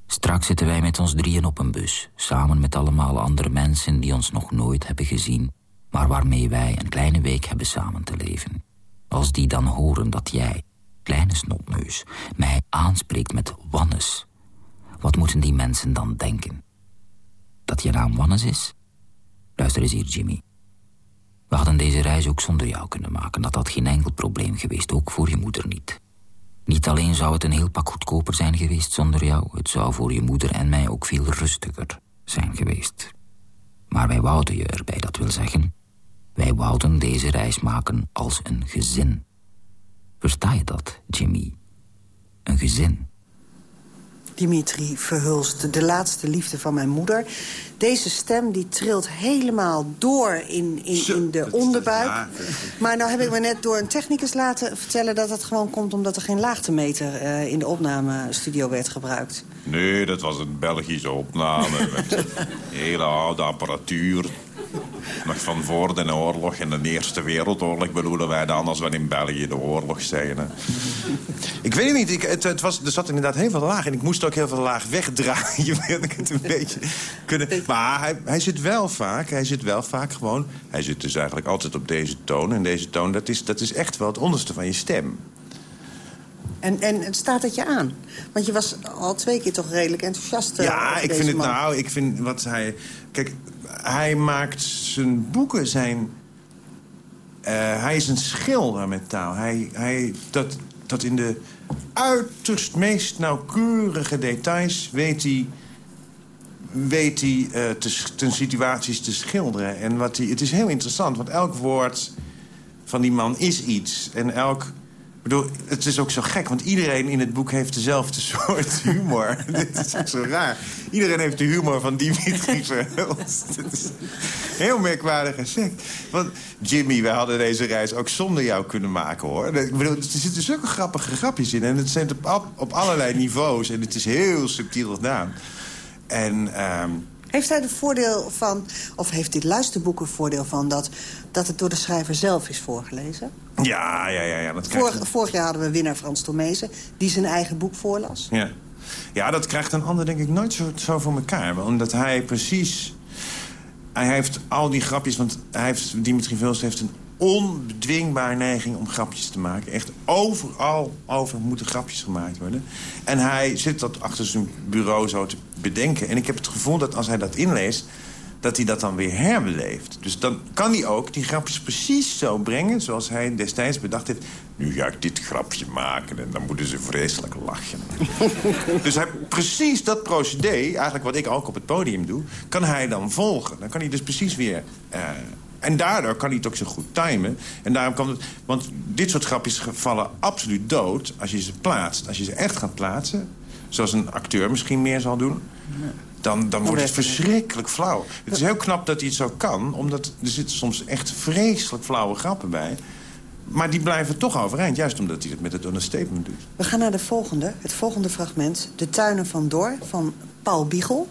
Straks zitten wij met ons drieën op een bus, samen met allemaal andere mensen die ons nog nooit hebben gezien, maar waarmee wij een kleine week hebben samen te leven. Als die dan horen dat jij, kleine snotneus, mij aanspreekt met Wannes, wat moeten die mensen dan denken? Dat je naam Wannes is? Luister eens hier, Jimmy. We hadden deze reis ook zonder jou kunnen maken. Dat had geen enkel probleem geweest, ook voor je moeder niet. Niet alleen zou het een heel pak goedkoper zijn geweest zonder jou... het zou voor je moeder en mij ook veel rustiger zijn geweest. Maar wij wouden je erbij, dat wil zeggen... wij wouden deze reis maken als een gezin. Versta je dat, Jimmy? Een gezin. Dimitri Verhulst, de laatste liefde van mijn moeder. Deze stem die trilt helemaal door in, in, in de onderbuik. Maar nou heb ik me net door een technicus laten vertellen... dat het gewoon komt omdat er geen laagtemeter uh, in de opnamestudio werd gebruikt. Nee, dat was een Belgische opname met hele oude apparatuur. Nog van voor de oorlog en de Eerste Wereldoorlog bedoelen wij dan... als we in België de oorlog zijn. ik weet het niet, ik, het, het, was, er zat inderdaad heel veel laag... en ik moest ook heel veel laag wegdraaien. wil ik het een beetje kunnen... Maar hij, hij zit wel vaak, hij zit wel vaak gewoon... hij zit dus eigenlijk altijd op deze toon. En deze toon, dat is, dat is echt wel het onderste van je stem. En, en het staat het je aan? Want je was al twee keer toch redelijk enthousiast. Eh, ja, ik vind het nou, ik vind wat hij... Kijk, hij maakt zijn boeken zijn eh, hij is een schilder met taal. Hij, hij, dat, dat in de uiterst meest nauwkeurige details weet hij weet hij uh, ten situaties te schilderen. En wat hij, het is heel interessant, want elk woord van die man is iets. En elk... Ik bedoel, het is ook zo gek, want iedereen in het boek heeft dezelfde soort humor. Dit is ook zo raar. Iedereen heeft de humor van Dimitri Verhulst. Heel merkwaardig gek. Want Jimmy, we hadden deze reis ook zonder jou kunnen maken, hoor. Ik bedoel, er zitten zulke grappige grapjes in. En het zijn op, op allerlei niveaus. En het is heel subtiel gedaan. En... Uh, heeft hij de voordeel van, of heeft dit luisterboek een voordeel van... dat, dat het door de schrijver zelf is voorgelezen? Ja, ja, ja. ja dat vorig, vorig jaar hadden we winnaar Frans Tomezen... die zijn eigen boek voorlas. Ja, ja dat krijgt een ander denk ik nooit zo, zo voor elkaar. Omdat hij precies... Hij heeft al die grapjes, want hij heeft, Dimitri Vils heeft een onbedwingbaar neiging om grapjes te maken. Echt overal over moeten grapjes gemaakt worden. En hij zit dat achter zijn bureau zo te bedenken. En ik heb het gevoel dat als hij dat inleest dat hij dat dan weer herbeleeft. Dus dan kan hij ook die grapjes precies zo brengen... zoals hij destijds bedacht heeft... nu ga ik dit grapje maken en dan moeten ze vreselijk lachen. dus hij, precies dat procedé, eigenlijk wat ik ook op het podium doe... kan hij dan volgen. Dan kan hij dus precies weer... Uh, en daardoor kan hij het ook zo goed timen. En daarom kan het, want dit soort grapjes vallen absoluut dood als je ze plaatst. Als je ze echt gaat plaatsen, zoals een acteur misschien meer zal doen... dan, dan wordt het verschrikkelijk flauw. Het is heel knap dat hij het zo kan, omdat er zitten soms echt vreselijk flauwe grappen bij. Maar die blijven toch overeind, juist omdat hij het met het understatement doet. We gaan naar de volgende, het volgende fragment. De Tuinen van Dor van Paul Biegel.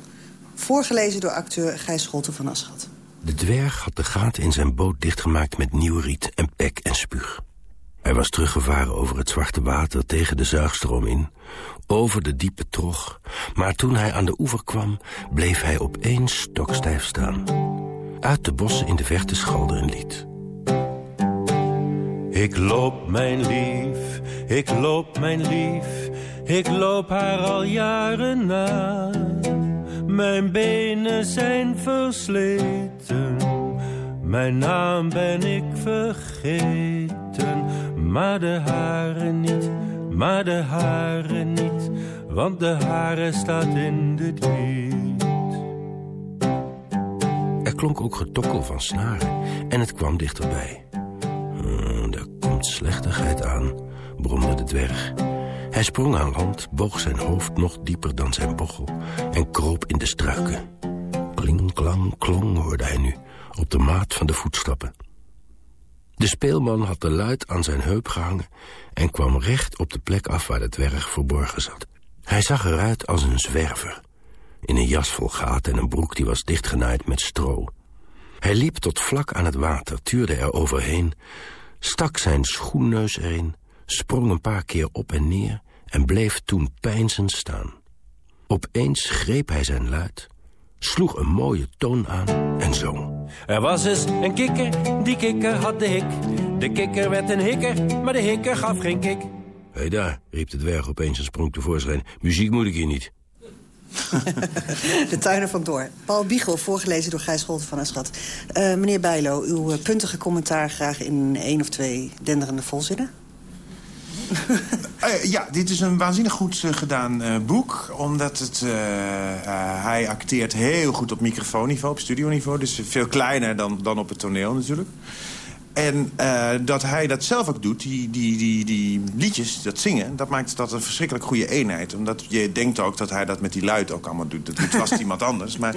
Voorgelezen door acteur Gijs Scholten van Aschat. De dwerg had de gaten in zijn boot dichtgemaakt met nieuw riet en pek en spuug. Hij was teruggevaren over het zwarte water tegen de zuigstroom in, over de diepe trog, maar toen hij aan de oever kwam, bleef hij opeens stokstijf staan. Uit de bossen in de verte schalde een lied. Ik loop mijn lief, ik loop mijn lief, ik loop haar al jaren na. Mijn benen zijn versleten, mijn naam ben ik vergeten. Maar de haren niet, maar de haren niet, want de haren staat in de tweet. Er klonk ook getokkel van snaren en het kwam dichterbij. Hmm, er komt slechtigheid aan, bromde de dwerg. Hij sprong aan land, boog zijn hoofd nog dieper dan zijn bochel... en kroop in de struiken. Kling, klang, klong hoorde hij nu, op de maat van de voetstappen. De speelman had de luid aan zijn heup gehangen... en kwam recht op de plek af waar de dwerg verborgen zat. Hij zag eruit als een zwerver... in een jas vol gaten en een broek die was dichtgenaaid met stro. Hij liep tot vlak aan het water, tuurde er overheen... stak zijn schoenneus erin sprong een paar keer op en neer en bleef toen peinzend staan. Opeens greep hij zijn luid, sloeg een mooie toon aan en zong. Er was eens een kikker, die kikker had de hik. De kikker werd een hikker, maar de hikker gaf geen kik. Hé hey daar, riep de dwerg opeens en sprong tevoorschijn. Muziek moet ik hier niet. de tuinen van Door. Paul Biegel, voorgelezen door Gijs Scholten van Aschat. Uh, meneer Bijlo, uw puntige commentaar graag in één of twee denderende volzinnen. Uh, ja, dit is een waanzinnig goed uh, gedaan uh, boek. Omdat het, hij acteert heel goed op microfoonniveau, op studioniveau. Dus veel kleiner dan, dan op het toneel natuurlijk. En uh, dat hij dat zelf ook doet, die, die, die, die liedjes, dat zingen... dat maakt dat een verschrikkelijk goede eenheid. Omdat je denkt ook dat hij dat met die luid ook allemaal doet. Dat doet vast iemand anders. Maar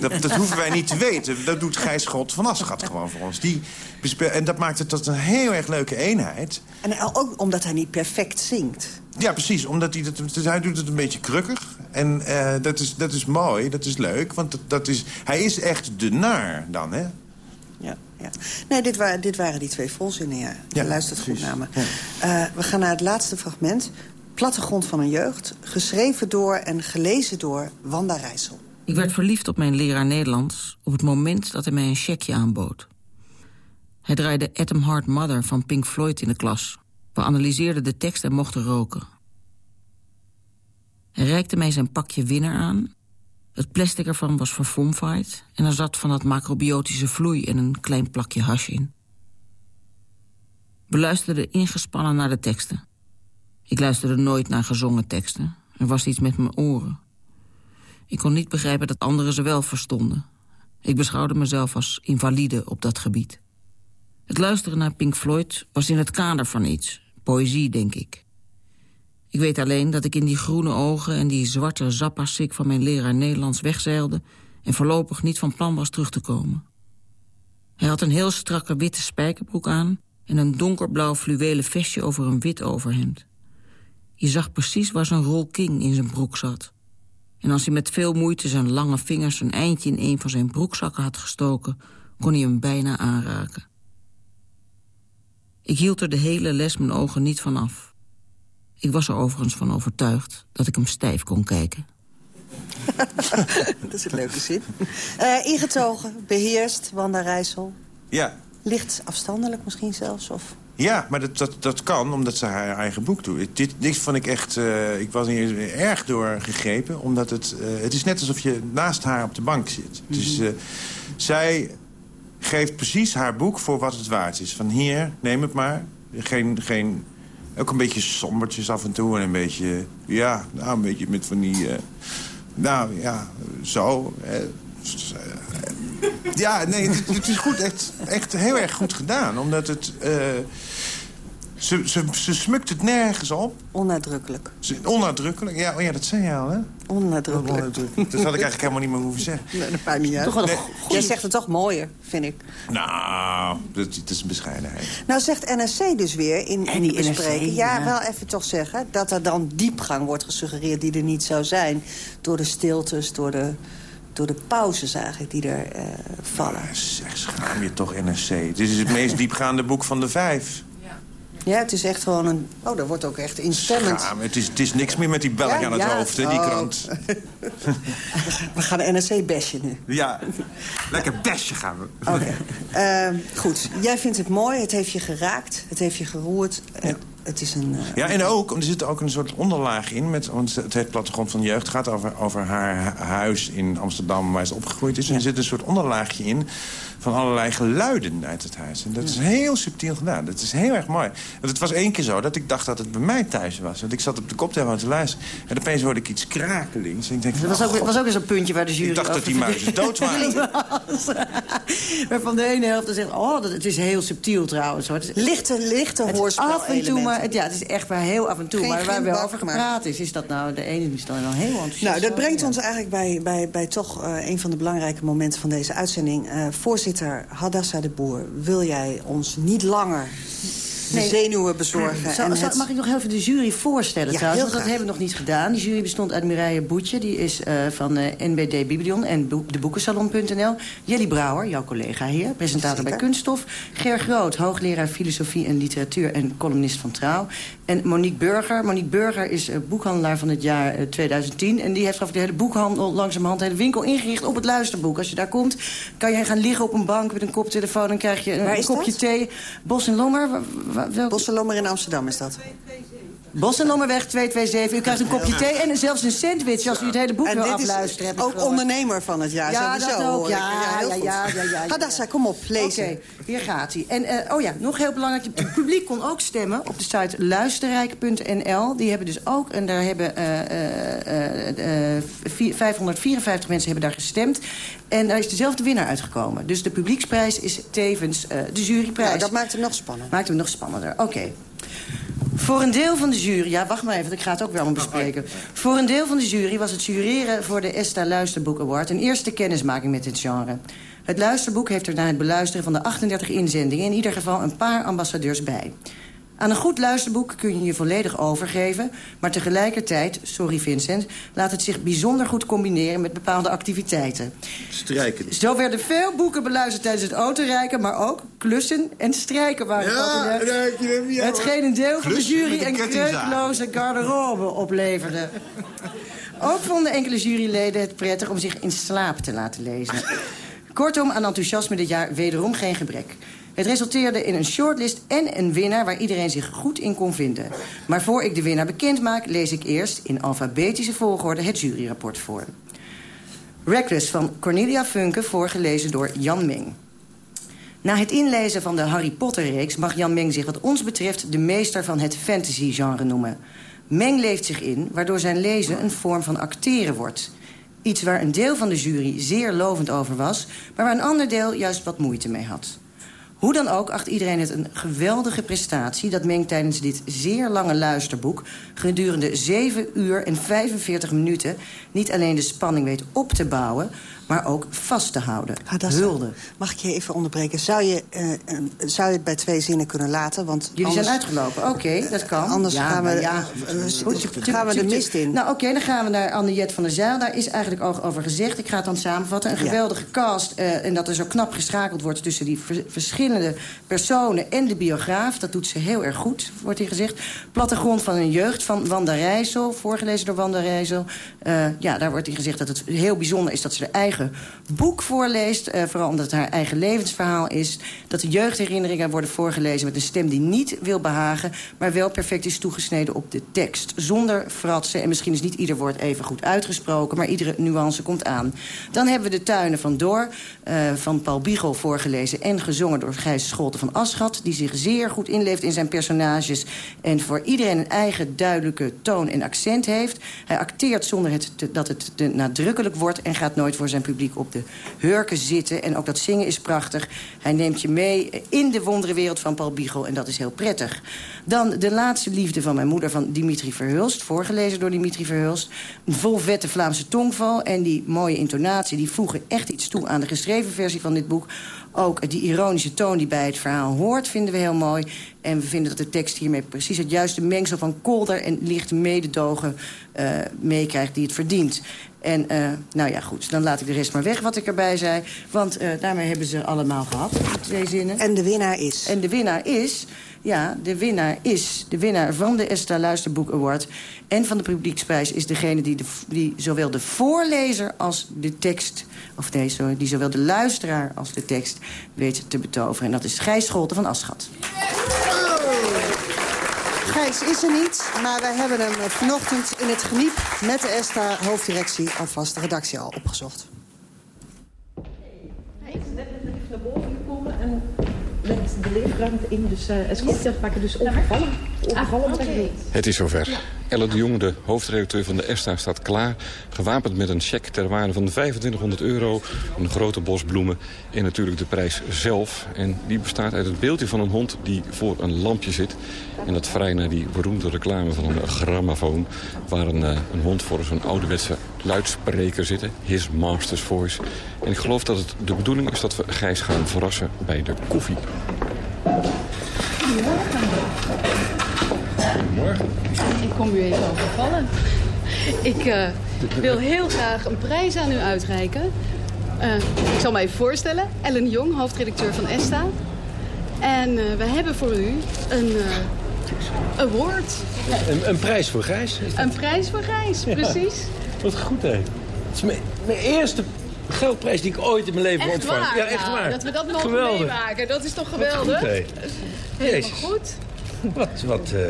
dat, dat hoeven wij niet te weten. Dat doet Gijs Schot van Aschat gewoon voor ons. Die en dat maakt het tot een heel erg leuke eenheid. En ook omdat hij niet perfect zingt. Ja, precies. Omdat hij, dat, dus hij doet het een beetje krukkig. En uh, dat, is, dat is mooi, dat is leuk. Want dat, dat is, hij is echt de naar dan, hè? Ja. Nee, dit, waren, dit waren die twee volzinnen, ja. Je ja, luistert goed naar me. Ja. Uh, we gaan naar het laatste fragment. Plattegrond van een jeugd. Geschreven door en gelezen door Wanda Rijssel. Ik werd verliefd op mijn leraar Nederlands... op het moment dat hij mij een checkje aanbood. Hij draaide Atom Heart Mother van Pink Floyd in de klas. We analyseerden de tekst en mochten roken. Hij reikte mij zijn pakje winner aan. Het plastic ervan was verfomfaaid... en er zat van dat macrobiotische vloei en een klein plakje hash in. We luisterden ingespannen naar de teksten. Ik luisterde nooit naar gezongen teksten. Er was iets met mijn oren. Ik kon niet begrijpen dat anderen ze wel verstonden. Ik beschouwde mezelf als invalide op dat gebied. Het luisteren naar Pink Floyd was in het kader van iets. Poëzie, denk ik. Ik weet alleen dat ik in die groene ogen en die zwarte zappasik van mijn leraar Nederlands wegzeilde... en voorlopig niet van plan was terug te komen. Hij had een heel strakke witte spijkerbroek aan... en een donkerblauw fluwelen vestje over een wit overhemd. Je zag precies waar zijn rol king in zijn broek zat. En als hij met veel moeite zijn lange vingers een eindje in een van zijn broekzakken had gestoken... kon hij hem bijna aanraken. Ik hield er de hele les mijn ogen niet van af. Ik was er overigens van overtuigd dat ik hem stijf kon kijken. dat is een leuke zin. Uh, ingetogen, beheerst, Wanda Rijssel. Ja. Licht afstandelijk misschien zelfs, of... Ja, maar dat, dat, dat kan, omdat ze haar eigen boek doet. Dit, dit vond ik echt... Uh, ik was hier erg door gegrepen, omdat het... Uh, het is net alsof je naast haar op de bank zit. Mm -hmm. Dus uh, zij geeft precies haar boek voor wat het waard is. Van hier, neem het maar. Geen, geen, ook een beetje sombertjes af en toe en een beetje... Ja, nou, een beetje met van die... nou, ja, zo... Ja, nee, het, is goed, echt, echt heel erg goed gedaan. Omdat het... Uh, ze, ze, ze smukt het nergens op. Onnadrukkelijk. Ze, onnadrukkelijk, ja, oh ja, dat zei je al, hè? Onnadrukkelijk. onnadrukkelijk. Dat had ik eigenlijk helemaal niet meer hoeven zeggen. Nee, dat maakt niet uit. Toch wel nee. Jij zegt het toch mooier, vind ik. Nou, dat, dat is een bescheidenheid. Nou zegt NSC dus weer in, in die bespreking... Ja, ja, wel even toch zeggen... dat er dan diepgang wordt gesuggereerd die er niet zou zijn... door de stiltes, door de door de pauzes eigenlijk die er uh, vallen. Ja, zeg, schaam je toch, NSC. Dit is het meest diepgaande boek van de vijf. Ja, het is echt gewoon een... Oh, dat wordt ook echt instemmend. Schaam, het is, het is niks meer met die belg ja, aan het ja, hoofd, hè, die oh. krant. we gaan de NSC besje nu. Ja, lekker besje gaan we. Oké. Okay. Uh, goed, jij vindt het mooi, het heeft je geraakt, het heeft je geroerd. Ja het is een... Uh, ja, en ook, er zit ook een soort onderlaag in. Met, want het heet Plattegrond van de Jeugd gaat over, over haar huis in Amsterdam... waar ze opgegroeid is. En er zit een soort onderlaagje in van allerlei geluiden uit het huis. En dat is heel subtiel gedaan. Dat is heel erg mooi. Want het was één keer zo dat ik dacht dat het bij mij thuis was. Want ik zat op de koptelefoon te luisteren. En opeens hoorde ik iets krakelings. En ik denk, dat was, ook, was ook eens een puntje waar de jury Ik dacht dat die muizen dood waren. Waarvan de ene helft zegt, oh, dat, het is heel subtiel trouwens. Hoor. Het is, lichte, lichte hoorspel af en toe, maar het, ja, het is echt maar heel af en toe. maar waar we over gepraat is, is dat nou de ene die is dan wel heel enthousiast. Nou, dat brengt ons eigenlijk bij, bij, bij toch uh, een van de belangrijke momenten van deze uitzending. Uh, voorzitter Hadassa de Boer, wil jij ons niet langer de nee. zenuwen bezorgen. Zo, en het... Mag ik nog even de jury voorstellen ja, trouwens? Want dat hebben we nog niet gedaan. Die jury bestond uit Mireille Boetje, die is uh, van uh, NBD Biblion en de boekensalon.nl. Jelly Brouwer, jouw collega hier, presentator Zeker. bij Kunststof. Ger Groot, hoogleraar filosofie en literatuur en columnist van Trouw. En Monique Burger. Monique Burger is uh, boekhandelaar van het jaar 2010. En die heeft de hele boekhandel langzamerhand... de hele winkel ingericht op het luisterboek. Als je daar komt, kan je gaan liggen op een bank met een koptelefoon... en krijg je een, een kopje dat? thee. Bos en Lommer, welk... Bosselommer in Amsterdam is dat. Bossenlommerweg 227. U krijgt een kopje thee en zelfs een sandwich als u het hele boek wil afluisteren. Is ook ondernemer van het jaar, ja, sowieso. Dat ook. Ja, ja, ja, ja, ja, ja, Hadassa, kom op, lezen. Oké, hier gaat hij. En uh, oh ja, nog heel belangrijk. Het publiek kon ook stemmen op de site luisterrijk.nl. Die hebben dus ook, en daar hebben uh, uh, 554 mensen hebben daar gestemd. En daar is dezelfde winnaar uitgekomen. Dus de publieksprijs is tevens de juryprijs. Nou, dat maakt het nog spannender. Maakt hem nog spannender, oké. Okay. Voor een deel van de jury... Ja, wacht maar even, ik ga het ook wel allemaal bespreken. Voor een deel van de jury was het jureren voor de ESTA Luisterboek Award... een eerste kennismaking met dit genre. Het luisterboek heeft er na het beluisteren van de 38 inzendingen... in ieder geval een paar ambassadeurs bij. Aan een goed luisterboek kun je je volledig overgeven... maar tegelijkertijd, sorry Vincent... laat het zich bijzonder goed combineren met bepaalde activiteiten. Strijken. Zo werden veel boeken beluisterd tijdens het autorijken... maar ook klussen en strijken waren ja, populair. Hetgeen een deel van de jury een kreukloze garderobe opleverde. Ook vonden enkele juryleden het prettig om zich in slaap te laten lezen. Kortom, aan enthousiasme dit jaar wederom geen gebrek. Het resulteerde in een shortlist en een winnaar waar iedereen zich goed in kon vinden. Maar voor ik de winnaar bekend maak, lees ik eerst in alfabetische volgorde het juryrapport voor. Reckless van Cornelia Funke, voorgelezen door Jan Meng. Na het inlezen van de Harry Potter-reeks mag Jan Meng zich wat ons betreft... de meester van het fantasy-genre noemen. Meng leeft zich in, waardoor zijn lezen een vorm van acteren wordt. Iets waar een deel van de jury zeer lovend over was... maar waar een ander deel juist wat moeite mee had. Hoe dan ook acht iedereen het een geweldige prestatie... dat Meng tijdens dit zeer lange luisterboek... gedurende 7 uur en 45 minuten... niet alleen de spanning weet op te bouwen maar ook vast te houden. Hulde. Mag ik je even onderbreken? Zou je, uh, uh, zou je het bij twee zinnen kunnen laten? Want Jullie zijn uitgelopen, oké, dat kan. Anders ja, gaan, we, ja, gaan we de mist in. Nou oké, dan gaan we naar Anne-Jet van der Zijl. Daar is eigenlijk al over gezegd. Ik ga het dan samenvatten. Een geweldige cast. en dat er zo knap geschakeld wordt tussen die verschillende personen en de biograaf. Dat doet ze heel erg goed, wordt hier gezegd. Plattegrond van een jeugd van Wanda Rijssel. Voorgelezen door Wanda Rijssel. ja, daar wordt hier gezegd dat het heel bijzonder is dat ze de eigen boek voorleest. Uh, vooral omdat het haar eigen levensverhaal is. Dat de jeugdherinneringen worden voorgelezen met een stem die niet wil behagen... maar wel perfect is toegesneden op de tekst. Zonder fratsen. En misschien is niet ieder woord even goed uitgesproken... maar iedere nuance komt aan. Dan hebben we de tuinen van Door uh, van Paul Biegel voorgelezen... en gezongen door Gijs Scholte van Aschat... die zich zeer goed inleeft in zijn personages... en voor iedereen een eigen duidelijke toon en accent heeft. Hij acteert zonder het dat het te nadrukkelijk wordt... en gaat nooit voor zijn publiek op de hurken zitten. En ook dat zingen is prachtig. Hij neemt je mee in de wonderenwereld van Paul Biegel. En dat is heel prettig. Dan De laatste liefde van mijn moeder van Dimitri Verhulst. Voorgelezen door Dimitri Verhulst. Vol vette Vlaamse tongval. En die mooie intonatie die voegen echt iets toe aan de geschreven versie van dit boek. Ook die ironische toon die bij het verhaal hoort vinden we heel mooi. En we vinden dat de tekst hiermee precies het juiste mengsel van kolder en licht mededogen uh, meekrijgt die het verdient. En uh, nou ja, goed, dan laat ik de rest maar weg wat ik erbij zei. Want uh, daarmee hebben ze allemaal gehad, twee zinnen. En de winnaar is? En de winnaar is, ja, de winnaar is... de winnaar van de Esther Luisterboek Award en van de publieksprijs... is degene die, de, die zowel de voorlezer als de tekst... of nee, sorry, die zowel de luisteraar als de tekst weet te betoveren. En dat is Gijs Scholten van Aschat. Gijs is er niet, maar wij hebben hem vanochtend in het geniep... met de ESTA hoofddirectie alvast de redactie al opgezocht. Hij is net naar boven gekomen en met de leefruimte in. Dus uh, het pakken dus overvallen. Overvallen ah, okay. Het is zover. Elle de Jong, de hoofdredacteur van de ESTA, staat klaar. Gewapend met een cheque ter waarde van 2500 euro. Een grote bos bloemen en natuurlijk de prijs zelf. En die bestaat uit het beeldje van een hond die voor een lampje zit. En dat vrij naar die beroemde reclame van een grammofoon... waar een, uh, een hond voor zo'n ouderwetse luidspreker zit. His master's voice. En ik geloof dat het de bedoeling is dat we Gijs gaan verrassen bij de koffie. Goedemorgen. Ik kom u even overvallen. Ik uh, wil heel graag een prijs aan u uitreiken. Uh, ik zal me even voorstellen. Ellen Jong, hoofdredacteur van ESTA. En uh, we hebben voor u een award. Een, een, prijs voor Gijs? Een prijs voor Gijs, precies. Ja, wat goed, hè. Het is mijn, mijn eerste geldprijs die ik ooit in mijn leven echt ontvang. Waar, ja, echt nou, waar. Dat we dat nog geweldig. meemaken, dat is toch geweldig? Wat goed, Helemaal goed. Wat, wat, uh,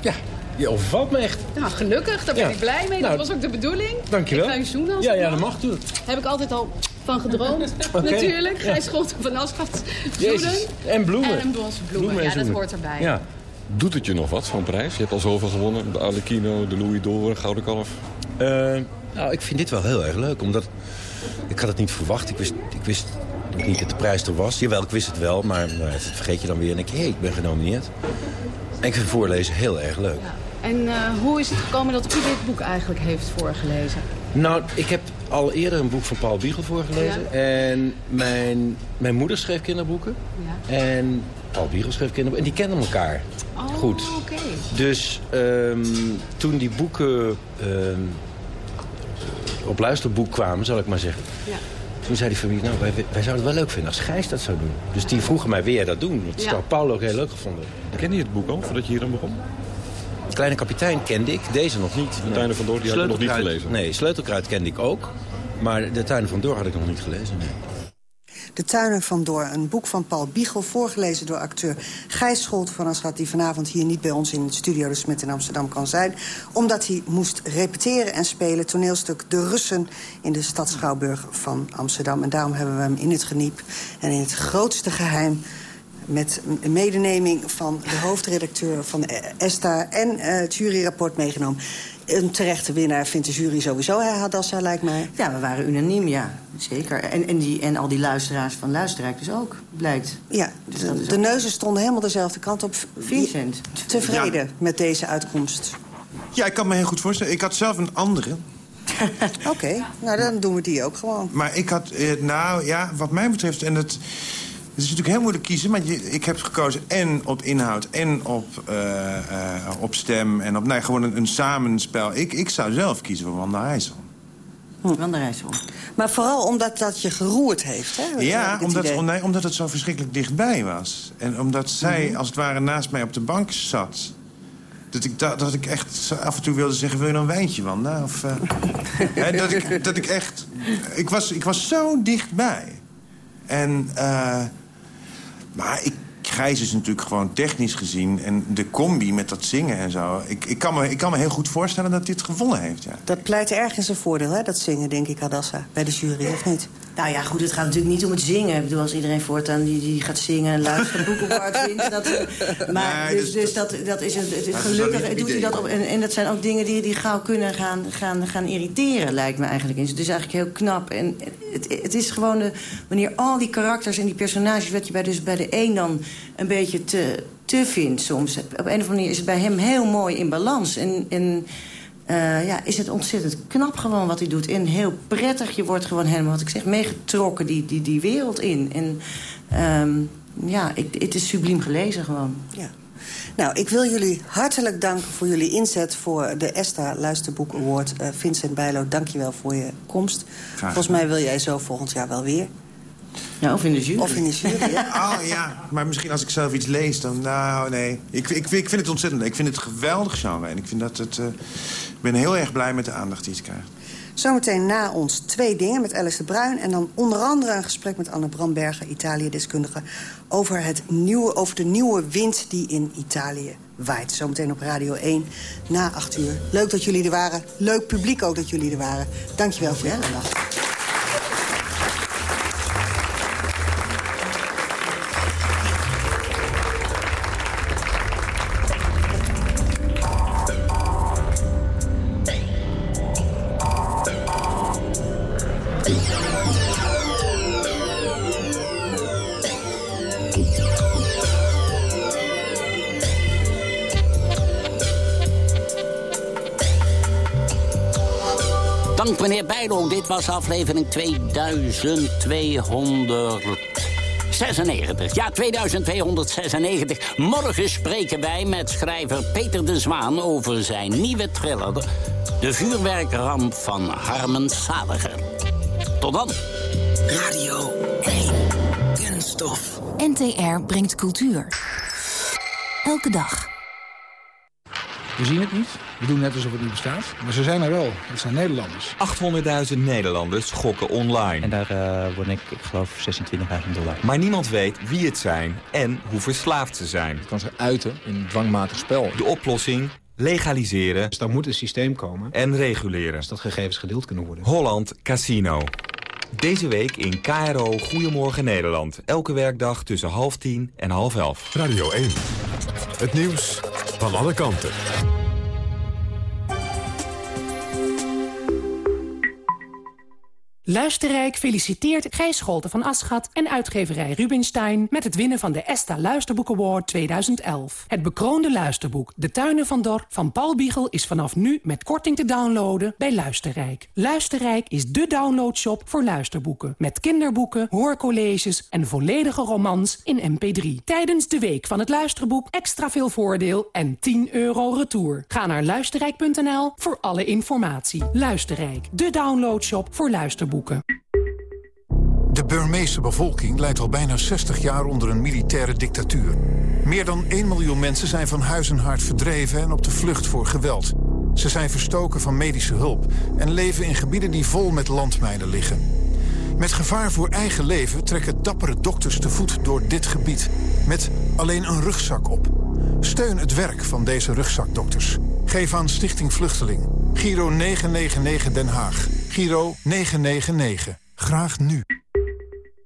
ja, je overvalt me echt. Nou, gelukkig, daar ben ja. ik blij mee. Nou, dat was ook de bedoeling. Dankjewel. Ik ga je zoenen als Ja, ja, mag. dat mag natuurlijk. Heb ik altijd al van gedroomd, okay. natuurlijk. Ja. Gijs Scholt van Aschat zoenen. En bloemen. En bloemen, bloemen ja, zoenen. dat hoort erbij. Ja. Doet het je nog wat van prijs? Je hebt al zoveel gewonnen. De Arlecchino, de Louis d'Or, Gouden Kalf. Uh, nou, ik vind dit wel heel erg leuk. Omdat ik had het niet verwacht. Ik wist, ik wist niet dat de prijs er was. Jawel, ik wist het wel. Maar nou, dat vergeet je dan weer. En ik hé, hey, ik ben genomineerd. En ik vind voorlezen heel erg leuk. Ja. En uh, hoe is het gekomen dat u dit boek eigenlijk heeft voorgelezen? Nou, ik heb al eerder een boek van Paul Biegel voorgelezen. Ja. En mijn, mijn moeder schreef kinderboeken. Ja. En Paul Biegel schreef kinderboeken. En die kenden elkaar oh, goed. Okay. Dus um, toen die boeken um, op luisterboek kwamen, zal ik maar zeggen... Ja. Toen zei die familie, nou, wij, wij zouden het wel leuk vinden als Gijs dat zou doen. Dus die vroegen mij, wil jij dat doen? Dat ja. had Paul ook heel leuk gevonden. Ken je het boek al, voordat je hier aan begon? Kleine kapitein kende ik, deze nog niet. De Tuinen van Door, die had ik nog niet gelezen. Nee, Sleutelkruid kende ik ook. Maar de Tuinen van Door had ik nog niet gelezen, nee. De Tuinen van Door. Een boek van Paul Biegel, voorgelezen door acteur Gijs Scholt van Aschat... die vanavond hier niet bij ons in het studio de Smet in Amsterdam kan zijn. Omdat hij moest repeteren en spelen toneelstuk De Russen... in de stad Schouwburg van Amsterdam. En daarom hebben we hem in het geniep en in het grootste geheim met medeneming van de hoofdredacteur van ESTA... en uh, het juryrapport meegenomen. Een terechte winnaar vindt de jury sowieso, hè, Hadassa, lijkt mij. Ja, we waren unaniem, ja. Zeker. En, en, die, en al die luisteraars van Luisterrijk dus ook, blijkt. Ja, Dus de, neuzen stonden helemaal dezelfde kant op. Vincent. Tevreden met deze uitkomst. Ja, ik kan me heel goed voorstellen. Ik had zelf een andere. Oké, nou dan doen we die ook gewoon. Maar ik had, eh, nou ja, wat mij betreft... en het, het is natuurlijk heel moeilijk kiezen... maar je, ik heb gekozen en op inhoud en op, eh, eh, op stem... en op nee, gewoon een, een samenspel. Ik, ik zou zelf kiezen voor Wanda Rijssel. Van der Rijssel. Maar vooral omdat dat je geroerd heeft, hè? Ja, omdat, idee. nee, omdat het zo verschrikkelijk dichtbij was. En omdat zij Mhm. als het ware naast mij op de bank zat... Dat ik, da- dat ik echt af en toe wilde zeggen... wil je nou een wijntje, Wanda? Of, eh, hè, dat, ik, dat ik echt... Ik was, ik was zo dichtbij. En... maar ik, Gijs is natuurlijk gewoon technisch gezien... en de combi met dat zingen en zo... Ik, ik, kan, me, ik kan me heel goed voorstellen dat het gewonnen heeft, ja. Dat pleit erg in zijn voordeel, hè, dat zingen, denk ik, Hadassa. Bij de jury, of niet? Nou ja, goed, het gaat natuurlijk niet om het zingen. Ik bedoel, als iedereen voortaan die, die gaat zingen en luistert boek op wint. Dat, maar Nee, dus, dus- dus dat, dat is het is gelukkig doet hij dat op. En, en dat zijn ook dingen die, die gauw kunnen gaan, gaan, gaan irriteren, lijkt me eigenlijk. eens. Het is eigenlijk heel knap. En het, het is gewoon de, wanneer al die karakters en die personages... wat je bij, dus bij de een dan een beetje te, te vindt soms. Op een of andere manier is het bij hem heel mooi in balans. En... en eh, ja, is het ontzettend knap gewoon wat hij doet. En heel prettig. Je wordt gewoon helemaal, wat ik zeg, meegetrokken die, die, die wereld in. En ehm, ja, ik, het is subliem gelezen gewoon. Ja. Nou, ik wil jullie hartelijk danken voor jullie inzet... voor de ESTA Luisterboek Award. Eh, Vincent Bijlo, dank je wel voor je komst. Volgens mij wil jij zo volgend jaar wel weer. Ja, of in de jury. Of in de jury, ja. Oh ja, maar misschien als ik zelf iets lees, dan... Nou, nee. Ik, ik, ik vind het ontzettend leuk. Ik vind het een geweldig genre. En ik vind dat het... eh, ik ben heel erg blij met de aandacht die het krijgt. Zometeen na ons twee dingen met Alice de Bruin... en dan onder andere een gesprek met Anne Bramberger, Italië-deskundige... Over, het nieuwe, over de nieuwe wind die in Italië waait. Zometeen op Radio 1 na 8 uur. Leuk dat jullie er waren. Leuk publiek ook dat jullie er waren. Dankjewel voor je aandacht. Was aflevering 2296. Ja, 2296. Morgen spreken wij met schrijver Peter de Zwaan over zijn nieuwe thriller... De vuurwerkramp van Harmen Saliger. Tot dan. Radio 1. Kunststof. NTR brengt cultuur. Elke dag. We zien het niet. We doen net alsof het niet bestaat. Maar ze zijn er wel. Het zijn Nederlanders. 800.000 Nederlanders gokken online. En daar uh, word ik, ik geloof, 26.000 dollar. Maar niemand weet wie het zijn en hoe verslaafd ze zijn. Het kan zich uiten in een dwangmatig spel. De oplossing? Legaliseren. Dus daar moet een systeem komen. En reguleren. Dus dat gegevens gedeeld kunnen worden. Holland Casino. Deze week in KRO Goedemorgen Nederland. Elke werkdag tussen half tien en half elf. Radio 1. Het nieuws van alle kanten. Luisterrijk feliciteert Gijs Scholten van Aschat en uitgeverij Rubinstein... met het winnen van de ESTA Luisterboek Award 2011. Het bekroonde luisterboek De Tuinen van Dor van Paul Biegel... is vanaf nu met korting te downloaden bij Luisterrijk. Luisterrijk is de downloadshop voor luisterboeken. Met kinderboeken, hoorcolleges en volledige romans in mp3. Tijdens de Week van het Luisterboek extra veel voordeel en 10 euro retour. Ga naar luisterrijk.nl voor alle informatie. Luisterrijk, de downloadshop voor luisterboeken. De Burmeese bevolking leidt al bijna 60 jaar onder een militaire dictatuur. Meer dan 1 miljoen mensen zijn van huis en hart verdreven en op de vlucht voor geweld. Ze zijn verstoken van medische hulp en leven in gebieden die vol met landmijnen liggen. Met gevaar voor eigen leven trekken dappere dokters te voet door dit gebied. Met alleen een rugzak op. Steun het werk van deze rugzakdokters. Geef aan Stichting Vluchteling. Giro 999 Den Haag. Giro 999. Graag nu.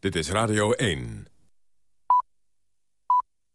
Dit is Radio 1.